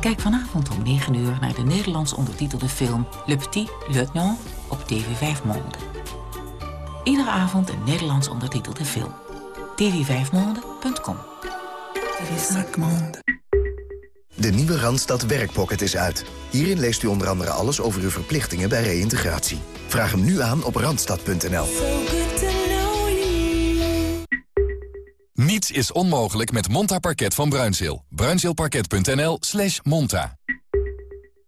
Kijk vanavond om 9 uur naar de Nederlands ondertitelde film Le Petit Lieutenant op TV 5 Monde. Iedere avond een Nederlands ondertitelde film. tv5monde.com De nieuwe Randstad Werkpocket is uit. Hierin leest u onder andere alles over uw verplichtingen bij reïntegratie. Vraag hem nu aan op randstad.nl. Niets is onmogelijk met Monta Parket van Bruinzeel. Bruinzeelparket.nl slash monta.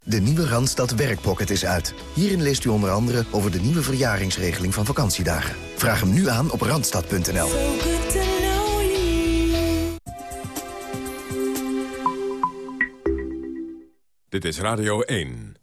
De nieuwe Randstad Werkpocket is uit. Hierin leest u onder andere over de nieuwe verjaringsregeling van vakantiedagen. Vraag hem nu aan op randstad.nl. Dit is Radio 1.